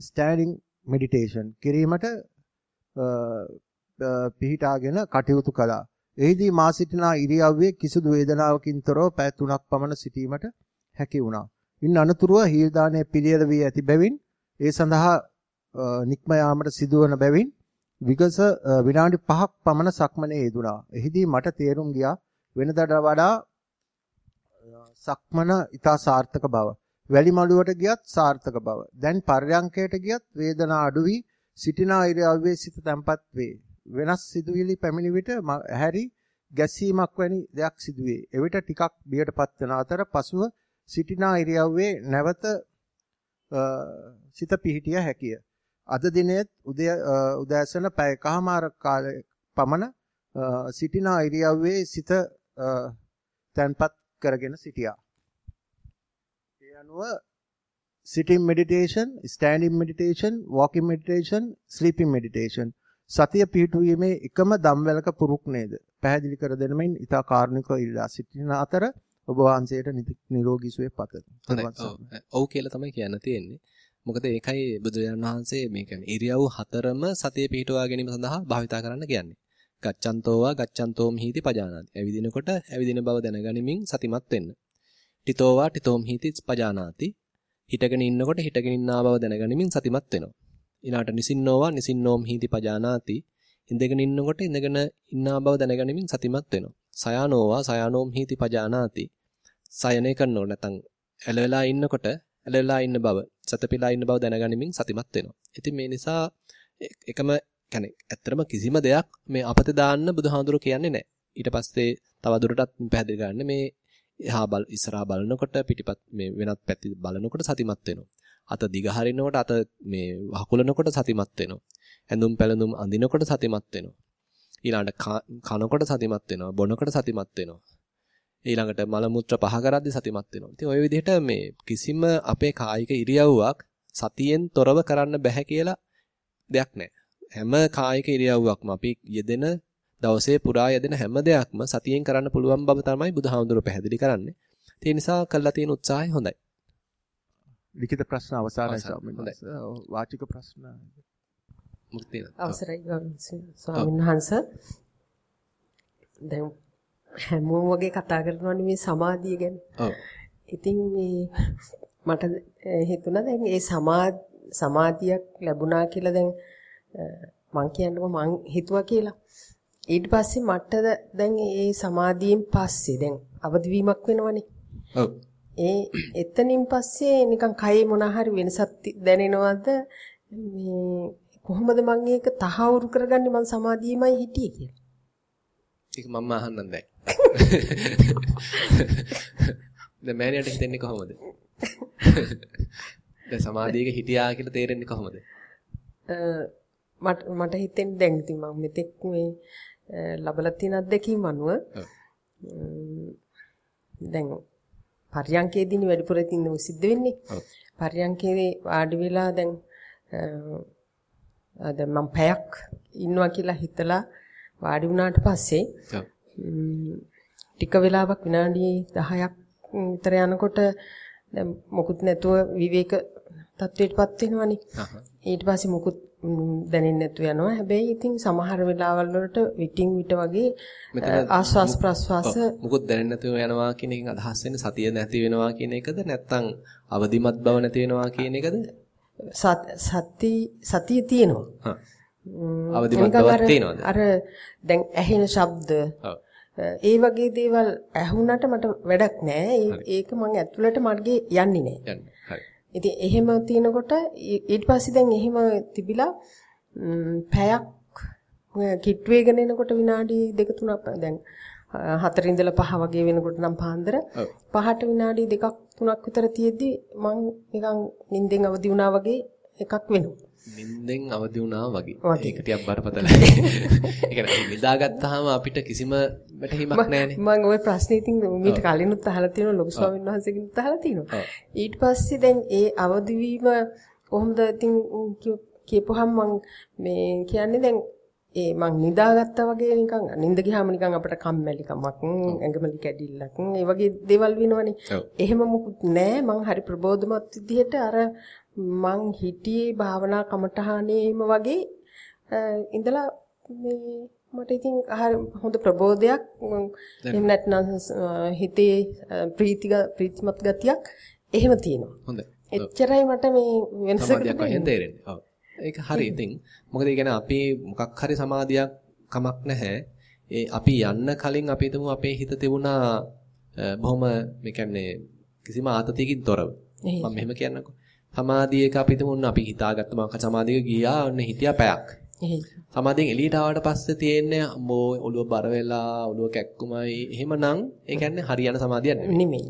ස්ටෑන්ඩින් මෙඩිටේෂන් කිරීමට පිහිටාගෙන කටයුතු කළා. එහිදී මා සිටිනා ඉරියව්වේ කිසිදු වේදනාවකින් තොරව පැය 3ක් පමණ සිටීමට හැකි වුණා. ඉන් අනතුරුව හීල් දාණය පිළියෙල වී ඇති බැවින් ඒ සඳහා නික්ම යාමට සිදුවන බැවින් විගස විනාඩි 5ක් පමණ සක්මනේ යෙදුණා. එහිදී මට තේරුම් ගියා වෙනදාට වඩා සක්මන ඊට සාර්ථක බව. වැලි මළුවට ගියත් සාර්ථක බව. දැන් පර්යංකයට ගියත් වේදනා අඩු වී සිටිනා ඉරියව්වේ සිත තැම්පත් වේ. වෙනස් සිදුවිලි පැමිණි විට හැරි ගැස්සීමක් වැනි දෙයක් සිදුවේ. එවිට ටිකක් බියටපත් වන අතර පසුව සිටිනා ඉරියව්වේ නැවත සිත පිහිටිය හැකිය. අද දිනෙත් උදෑසන පැයකමාර කාලය පමණ සිටිනා ඉරියව්වේ සිත තැන්පත් කරගෙන සිටියා. ඒ අනුව sitting meditation, standing meditation, walking meditation, sleeping meditation සතිය පිහිටුවීමේ එකම දම්වැලක පුරුක් නේද? පැහැදිලි කර දෙනමින් ඊතා කාරුණිකව ඉල්ලා සිටින අතර ඔබ වහන්සේට නිරෝගී සුවය පතමි. ඔව් කියලා තමයි කියන්න තියෙන්නේ. මොකද ඒකයි බුදුරජාණන් වහන්සේ මේ කියන්නේ ඉරියව් හතරම සතිය පිහිටුවා ගැනීම සඳහා භාවිතා කරන්න කියන්නේ. ගච්ඡන්තෝවා ගච්ඡන්තෝම් හීති පජානාති. ඇවිදිනකොට ඇවිදින බව දැනගනිමින් සතිමත් වෙන්න. ටිතෝවා ටිතෝම් හීති පජානාති. හිටගෙන ඉන්නකොට හිටගෙන ඉන්නා බව දැනගනිමින් සතිමත් වෙනවා. ඊළාට නිසින්නෝවා නිසින්නෝම් හීති පජානාති. ඉඳගෙන ඉන්නකොට ඉඳගෙන ඉන්නා බව දැනගනිමින් සතිමත් වෙනවා. සයානෝවා සයානෝම් හීති පජානාති. සයනේ කරනෝ නැතනම් ඇලවෙලා ඉන්නකොට ඇලවෙලා ඉන්න බව සතපිලා ඉන්න බව දැනගනිමින් සතිමත් වෙනවා. ඉතින් මේ නිසා එකම කියන්නේ ඇත්තටම කිසිම දෙයක් මේ අපතේ දාන්න බුදුහාඳුර කියන්නේ නැහැ. ඊට පස්සේ තව දුරටත් පැහැදිලි කරන්න මේ එහා බල ඉස්සරහා බලනකොට පිටිපත් මේ වෙනත් පැති බලනකොට සතිමත් වෙනවා. අත දිග හරිනකොට අත මේ වහකුලනකොට සතිමත් වෙනවා. ඇඳුම් පැළඳුම් අඳිනකොට සතිමත් වෙනවා. ඊළඟට කනකොට සතිමත් වෙනවා. බොනකොට සතිමත් වෙනවා. ඊළඟට මල මුත්‍ර පහ කරද්දී සතිමත් වෙනවා. ඉතින් ওই විදිහට මේ කිසිම අපේ කායික ඉරියව්වක් සතියෙන් තොරව කරන්න බෑ කියලා දෙයක් නැහැ. හැම කායික ඉරියව්වක්ම අපි යෙදෙන දවසේ පුරා යෙදෙන හැම දෙයක්ම සතියෙන් කරන්න පුළුවන් බව තමයි බුදුහාමුදුරුවෝ පැහැදිලි කරන්නේ. ඒ නිසා කළා තියෙන උත්සාහය හොඳයි. ලිඛිත ප්‍රශ්න අවසానයි ස්වාමීන් වහන්සේ. වාචික ප්‍රශ්න මුක්තිය. අවසරයි ස්වාමීන් වහන්සේ. දැන් හැමෝම වගේ කතා කරනවානේ මේ සමාධිය ගැන. ඔව්. ඉතින් මේ මට හිතුණා දැන් ඒ සමාධියක් ලැබුණා කියලා දැන් මං කියන්නකො මං හිතුවා කියලා. ඊට පස්සේ මට දැන් ඒ සමාධියෙන් පස්සේ දැන් අවදිවීමක් වෙනවනේ. ඔව්. ඒ එතනින් පස්සේ නිකන් කයේ මොන හරි වෙනසක් දැනෙනවද මේ කොහොමද මම ඒක තහවුරු කරගන්නේ මං සමාධියමයි හිටියේ කියලා. ඒක මම අහන්නම් දැන්. දැන් මෑණියට හිතෙන්නේ කොහොමද? දැන් සමාධියක හිටියා කියලා තේරෙන්නේ කොහොමද? මට මට හිතෙන්නේ දැන් ඉතින් මම මෙතෙක් මේ ලබලා තියෙන අත්දැකීම් අනුව දැන් පර්යංකේදීනි වැඩිපුර තින්න සිද්ධ වෙන්නේ. පර්යංකේ වාඩි වෙලා දැන් දැන් මම පැයක් ඉන්නවා කියලා හිතලා වාඩි වුණාට පස්සේ ටික වෙලාවක් විනාඩි 10ක් විතර යනකොට දැන් මොකුත් නැතුව විවේක තත්වයටපත් වෙනවනේ. ඊට පස්සේ මොකුත් දැනෙන්නේ නැතු යනවා. හැබැයි ඉතින් සමහර වෙලාවල් වලට විටින් විට වගේ ආස්වාස් ප්‍රස්වාස මොකුත් දැනෙන්නේ නැතුව යනවා කියන එකෙන් අදහස් වෙන්නේ සතිය නැති වෙනවා කියන එකද නැත්නම් අවදිමත් බව නැති වෙනවා කියන එකද? සති සතිය තියෙනවා. අවදිමත් බවක් තියෙනවද? අර දැන් ඇහෙන ශබ්ද ඒ වගේ දේවල් ඇහුණට මට වැඩක් නෑ. ඒක මං ඇතුළට මගේ යන්නේ නෑ. ඉතින් එහෙම තිනකොට ඊට පස්සේ දැන් එහෙම තිබිලා පැයක් කිට් වේගන එනකොට විනාඩි දෙක තුනක් දැන් හතර ඉඳලා පහ වගේ වෙනකොට නම් පාන්දර පහට විනාඩි දෙකක් තුනක් විතර තියෙද්දි මං නිකන් නිින්දෙන් අවදි වුණා වගේ එකක් වෙනවා. නිින්දෙන් අවදි වුණා වගේ. ඒක ටිකක් බරපතලයි. ඒ කියන්නේ නිදාගත්තාම අපිට කිසිම වැටහීමක් නැහැනේ. මම ওই ප්‍රශ්නේ ඉතින් මීට කලිනුත් අහලා තියෙනවා ලොකු ස්වාමීන් වහන්සේගෙනුත් අහලා තියෙනවා. ඊට පස්සේ දැන් ඒ අවදි වීම කොහොමද ඉතින් කියපුවහම මම මේ කියන්නේ දැන් ඒ මං නිදාගත්තා වගේ නිකන් නිින්ද ගියාම නිකන් අපිට කම්මැලිකමක් ඇඟමලි කැඩිල්ලක් ඒ වගේ දේවල් වෙනවනේ. එහෙම මොකුත් නෑ මං හරි ප්‍රබෝධමත් විදිහට අර මං හිටියේ භාවනා කමටහනේම වගේ ඉඳලා මේ මට ඉතින් හොඳ ප්‍රබෝධයක් එහෙම නැත්නම් හිතේ ප්‍රීතිග ප්‍රීතිමත් ගතියක් එහෙම තියෙනවා. හොඳයි. එච්චරයි මට මේ වෙනසකට තේරෙන්නේ. ඔව්. ඒක හරි. ඉතින් මොකද ඒ කියන්නේ අපි මොකක් හරි සමාධියක් කමක් නැහැ. ඒ අපි යන්න කලින් අපි හිතමු අපේ හිත තිබුණා බොහොම මේ කියන්නේ කිසිම ආතතියකින් තොරව. මම මෙහෙම කියන්නකෝ. සමාධියක අපි හිතමු අපි හිතාගත්ත මම සමාධියක ගියා ඔන්න හිටියා පැයක්. සමාධියෙන් එළියට ආවට පස්සේ තියෙන්නේ අම්මෝ ඔළුව බර වෙලා ඔළුව කැක්කුමයි එහෙමනම් ඒ කියන්නේ හරියන සමාධියක් නෙමෙයි.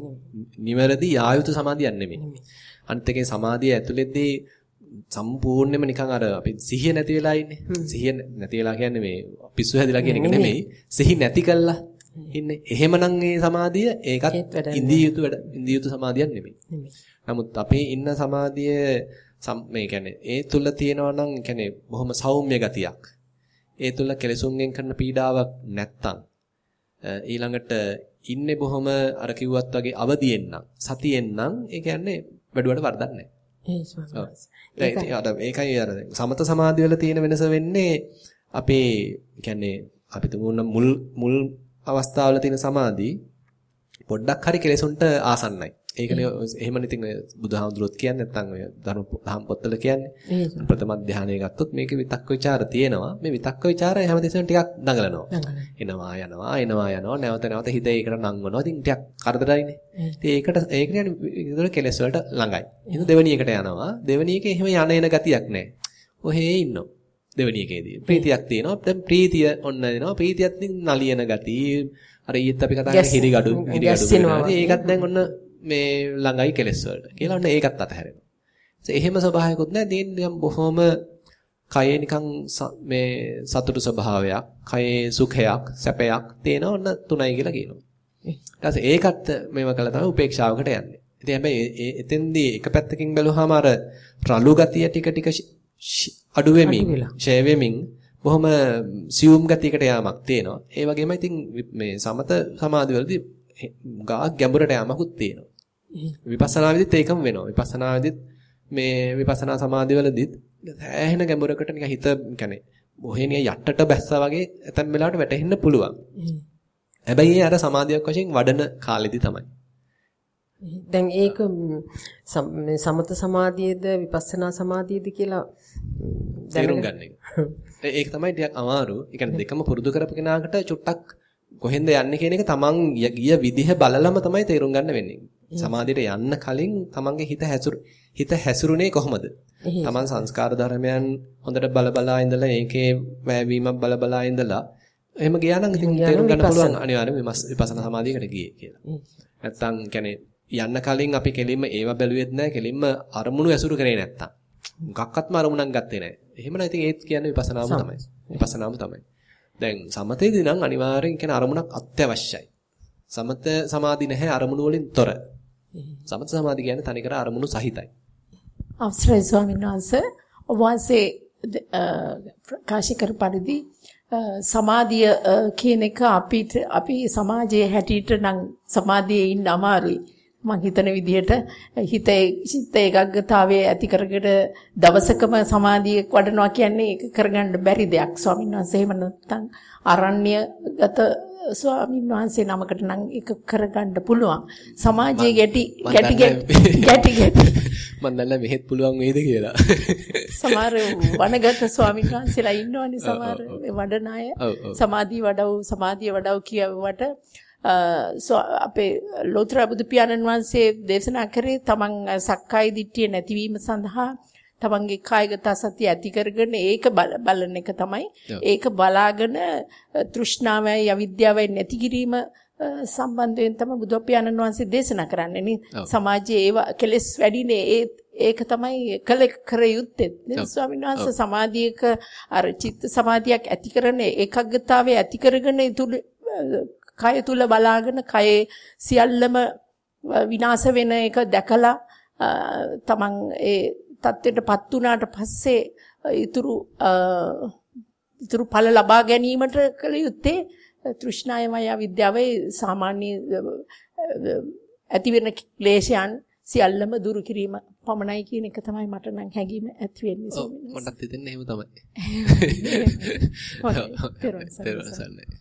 නිවැරදි යායුතු සමාධියක් නෙමෙයි. අනිත් එකේ සමාධිය ඇතුළතදී සම්පූර්ණයෙන්ම නිකන් අර අපි සිහිය නැති වෙලා ඉන්නේ. සිහිය නැති වෙලා කියන්නේ මේ පිස්සු හැදිලා කියන එක නෙමෙයි. සිහි නැති කළා ඉන්නේ. එහෙමනම් ඒ සමාධිය ඒකත් ඉන්දිය යුතු වැඩ ඉන්දිය යුතු සමාධියක් නෙමෙයි. නමුත් අපේ ඉන්න සමාධිය මේ කියන්නේ ඒ තුල තියෙනවා නම් කියන්නේ බොහොම සෞම්‍ය ගතියක්. ඒ තුල කෙලසුන්ගෙන් කරන පීඩාවක් නැත්තම් ඊළඟට ඉන්නේ බොහොම අර කිව්වත් වගේ අවදියෙන් නම් සතියෙන් නම් ඒ කියන්නේ වැඩුවට වරදක් නැහැ. ඒ ස්වාමීනි. ඒකයි අර සමත සමාධිය වල තියෙන වෙනස වෙන්නේ අපේ කියන්නේ අපි තුමුන්න මුල් මුල් අවස්ථාවල තියෙන සමාධි පොඩ්ඩක් හරි කෙලෙසුන්ට ආසන්නයි. ඒකනේ එහෙමනේ ඉතින් බුදුහාමුදුරුවෝත් කියන්නේ නැත්නම් ඔය ධර්ම පොත්වල කියන්නේ ප්‍රථම ධානය ගත්තොත් මේකේ විතක්ක ਵਿਚාර තියෙනවා. මේ විතක්ක ਵਿਚාරය හැමදෙස්සම ටිකක් දඟලනවා. එනවා යනවා එනවා යනවා නැවත නැවත හිත ඒකට නංවනවා. ඉතින් ටිකක් කරදරයිනේ. ඉතින් ඒකට ඒක කියන්නේ ඒතර කෙලෙස් වලට ළඟයි. එහෙනම් දෙවෙනි එකට යනවා. දෙවෙනි එකේ එහෙම යන එන ගතියක් නැහැ. ඔහේ ඉන්නවා. දෙවෙනි එකේදී ප්‍රීතියක් තියෙනවා. දැන් ප්‍රීතිය ඔන්න දෙනවා. ප්‍රීතියත් නලියන ගති. අර ඊයේත් අපි කතා කරේ හිරිගඩු හිරිගඩු. ඒකත් දැන් ඔන්න මේ ළඟයි කෙලස් වලට කියලා ඔන්න ඒකත් අතහැරෙනවා. එහෙම ස්වභාවයකුත් නැහැ. දෙන්නේ බොහොම කයේ නිකන් මේ සතුටු ස්වභාවයක්, කයේ සුඛයක්, සැපයක් තියෙන ඔන්න තුනයි කියලා කියනවා. ඊට පස්සේ ඒකත් මේව කළා තමයි උපේක්ෂාවකට යන්නේ. ඉතින් හැබැයි එතෙන්දී එක පැත්තකින් බැලුවාම අර රළු ගතිය ටික ටික අඩු වෙමින්, ඡය වෙමින් බොහොම සියුම් ගතියකට යාමක් තියෙනවා. ඒ වගේම ඉතින් මේ සමත සමාධිවලදී ගා ගැඹුරට යාමකුත් තියෙනවා. විපස්සනාවේදීත් ඒකම වෙනවා. විපස්සනාවේදීත් මේ විපස්සනා සමාධිවලදීත් සෑහෙන ගැඹුරකට නිකන් හිත කියන්නේ බොහේනිය යටට බැස්සා වගේ ඇතැම් වෙලාවට වැටෙන්න පුළුවන්. හැබැයි ඒ අර සමාධියක් වශයෙන් වඩන කාලෙදී තමයි. දැන් ඒක සමත සමාධියේද විපස්සනා සමාධියේද කියලා තේරුම් ගන්න එක. ඒක තමයි ටිකක් අමාරු. ඒ කියන්නේ දෙකම පුරුදු කරපු කෙනාකට චුට්ටක් කොහෙන්ද යන්නේ කියන එක තමන් ගිය විදිහ බලලම තමයි තේරුම් ගන්න වෙන්නේ. සමාධියට යන්න කලින් තමන්ගේ හිත හැසුරු හිත හැසුරුනේ කොහොමද? තමන් සංස්කාර ධර්මයන් හොඳට බලබලා ඉඳලා ඒකේ වැයවීමක් බලබලා ඉඳලා එහෙම ගියා නම් ඉතින් තේරුම් ගන්න පුළුවන් අනිවාර්යයෙන්ම විපස්සනා සමාධියකට ගියේ කියලා. නැත්තම් කියන්නේ යන්න කලින් අපි කෙලින්ම ඒව බැලුවෙත් නැහැ කෙලින්ම අරමුණු ඇසුරු කරේ නැත්තම්. මොකක්වත්ම අරමුණක් ගත්තේ නැහැ. එහෙමනම් ඉතින් ඒත් කියන්නේ විපස්සනාම තමයි. විපස්සනාම තමයි. දැන් සමතේදී නම් අනිවාර්යෙන් කියන අරමුණක් අත්‍යවශ්‍යයි. සමත සමාධි නැහැ අරමුණු වලින් තොර. සමත සමාධි කියන්නේ තනිකර අරමුණු සහිතයි. අවසරයි ස්වාමීන් වහන්සේ ඔබ වහන්සේ ප්‍රකාශ කර පරිදි සමාධිය කියන එක අපිට අපි සමාජයේ හැටියට නම් සමාධියේ ඉන්න අමාරුයි. මම හිතන විදිහට හිතේ චිත්ත ඒකාග්‍රතාවයේ ඇති කරගෙන දවසකම සමාධිය වඩනවා කියන්නේ ඒක කරගන්න බැරි දෙයක්. ස්වාමීන් වහන්සේ එහෙම නැත්නම් අරණ්‍යගත ස්වාමීන් වහන්සේ නමකට නම් ඒක කරගන්න පුළුවන්. සමාජයේ ගැටි ගැටි ගැටි ගැටි මම දන්නේ මෙහෙත් පුළුවන් වේද කියලා. සමහර වනගත ස්වාමීන් වහන්සේලා ඉන්නවනේ සමහර වඩන අය. සමාධිය වඩව සමාධිය වඩව කියවට අපේ ලෝතර බුදු පියාණන් වහන්සේ දේශනා කරේ තමන් සක්කාය දිට්ඨිය නැතිවීම සඳහා තමන්ගේ කායගත සතිය ඇති කරගෙන ඒක බලන එක තමයි. ඒක බලාගෙන තෘෂ්ණාවයි අවිද්‍යාවයි නැති කිරීම සම්බන්ධයෙන් තමයි බුදුපියාණන් වහන්සේ දේශනා කරන්නේ. නේ. සමාජයේ ඒව කෙලස් වැඩිනේ. ඒ ඒක තමයි කළ කර යුත්තේ. ස්වාමීන් වහන්සේ සමාධියක අර චිත්ත සමාධියක් ඇති කරන ඒකග්ගතාවය ඇති කරගෙන කය තුල බලාගෙන කයේ සියල්ලම විනාශ වෙන එක දැකලා තමන් ඒ தත්ත්වයටපත් වුණාට පස්සේ ඊතුරු ඊතුරු ඵල ලබා ගැනීමට කළ යුත්තේ තෘෂ්ණායමය විද්‍යාවේ සාමාන්‍ය ඇති වෙන ක්ලේශයන් සියල්ලම දුරු කිරීම පමණයි කියන එක තමයි මට නම් හැඟීම ඇති වෙන්නේ ස්වාමීනි. ඔව් මටත් හිතෙන්නේ එහෙම තමයි.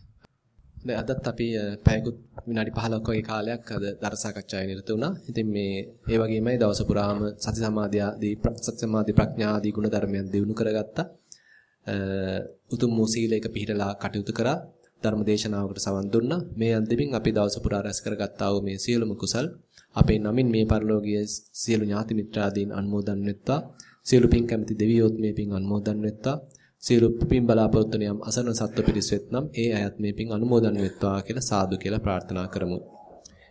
දැන් අදත් අපි පැයකුත් විනාඩි 15ක් වගේ කාලයක් අද ධර්ම සාකච්ඡාවේ නිරත වුණා. ඉතින් මේ ඒ වගේමයි දවස පුරාම සති සමාධිය ආදී සති සමාධි ප්‍රඥා ආදී ගුණ ධර්මයන් දිනු කරගත්තා. උතුම් වූ සීලයක පිළිපදලා කටයුතු කරා. ධර්ම දේශනාවකට සවන් දුන්නා. මේ අන්තිමින් අපි දවස පුරා රැස් කරගත්තා වූ මේ සියලුම කුසල් අපේ නමින් මේ පරිලෝකීය සියලු ඥාති මිත්‍රාදීන් අනුමෝදන් වෙත්වා. සියලු පින් කැමති දෙවියොත් මේ පින් අනුමෝදන් වෙත්වා. සියලු පින් බලාපොරොත්තු නියම් අසරණ සත්ව පිරිස් වෙත්නම් ඒ අයත් මේ පින් අනුමෝදන් වෙත්වා කියලා සාදු කියලා ප්‍රාර්ථනා කරමු.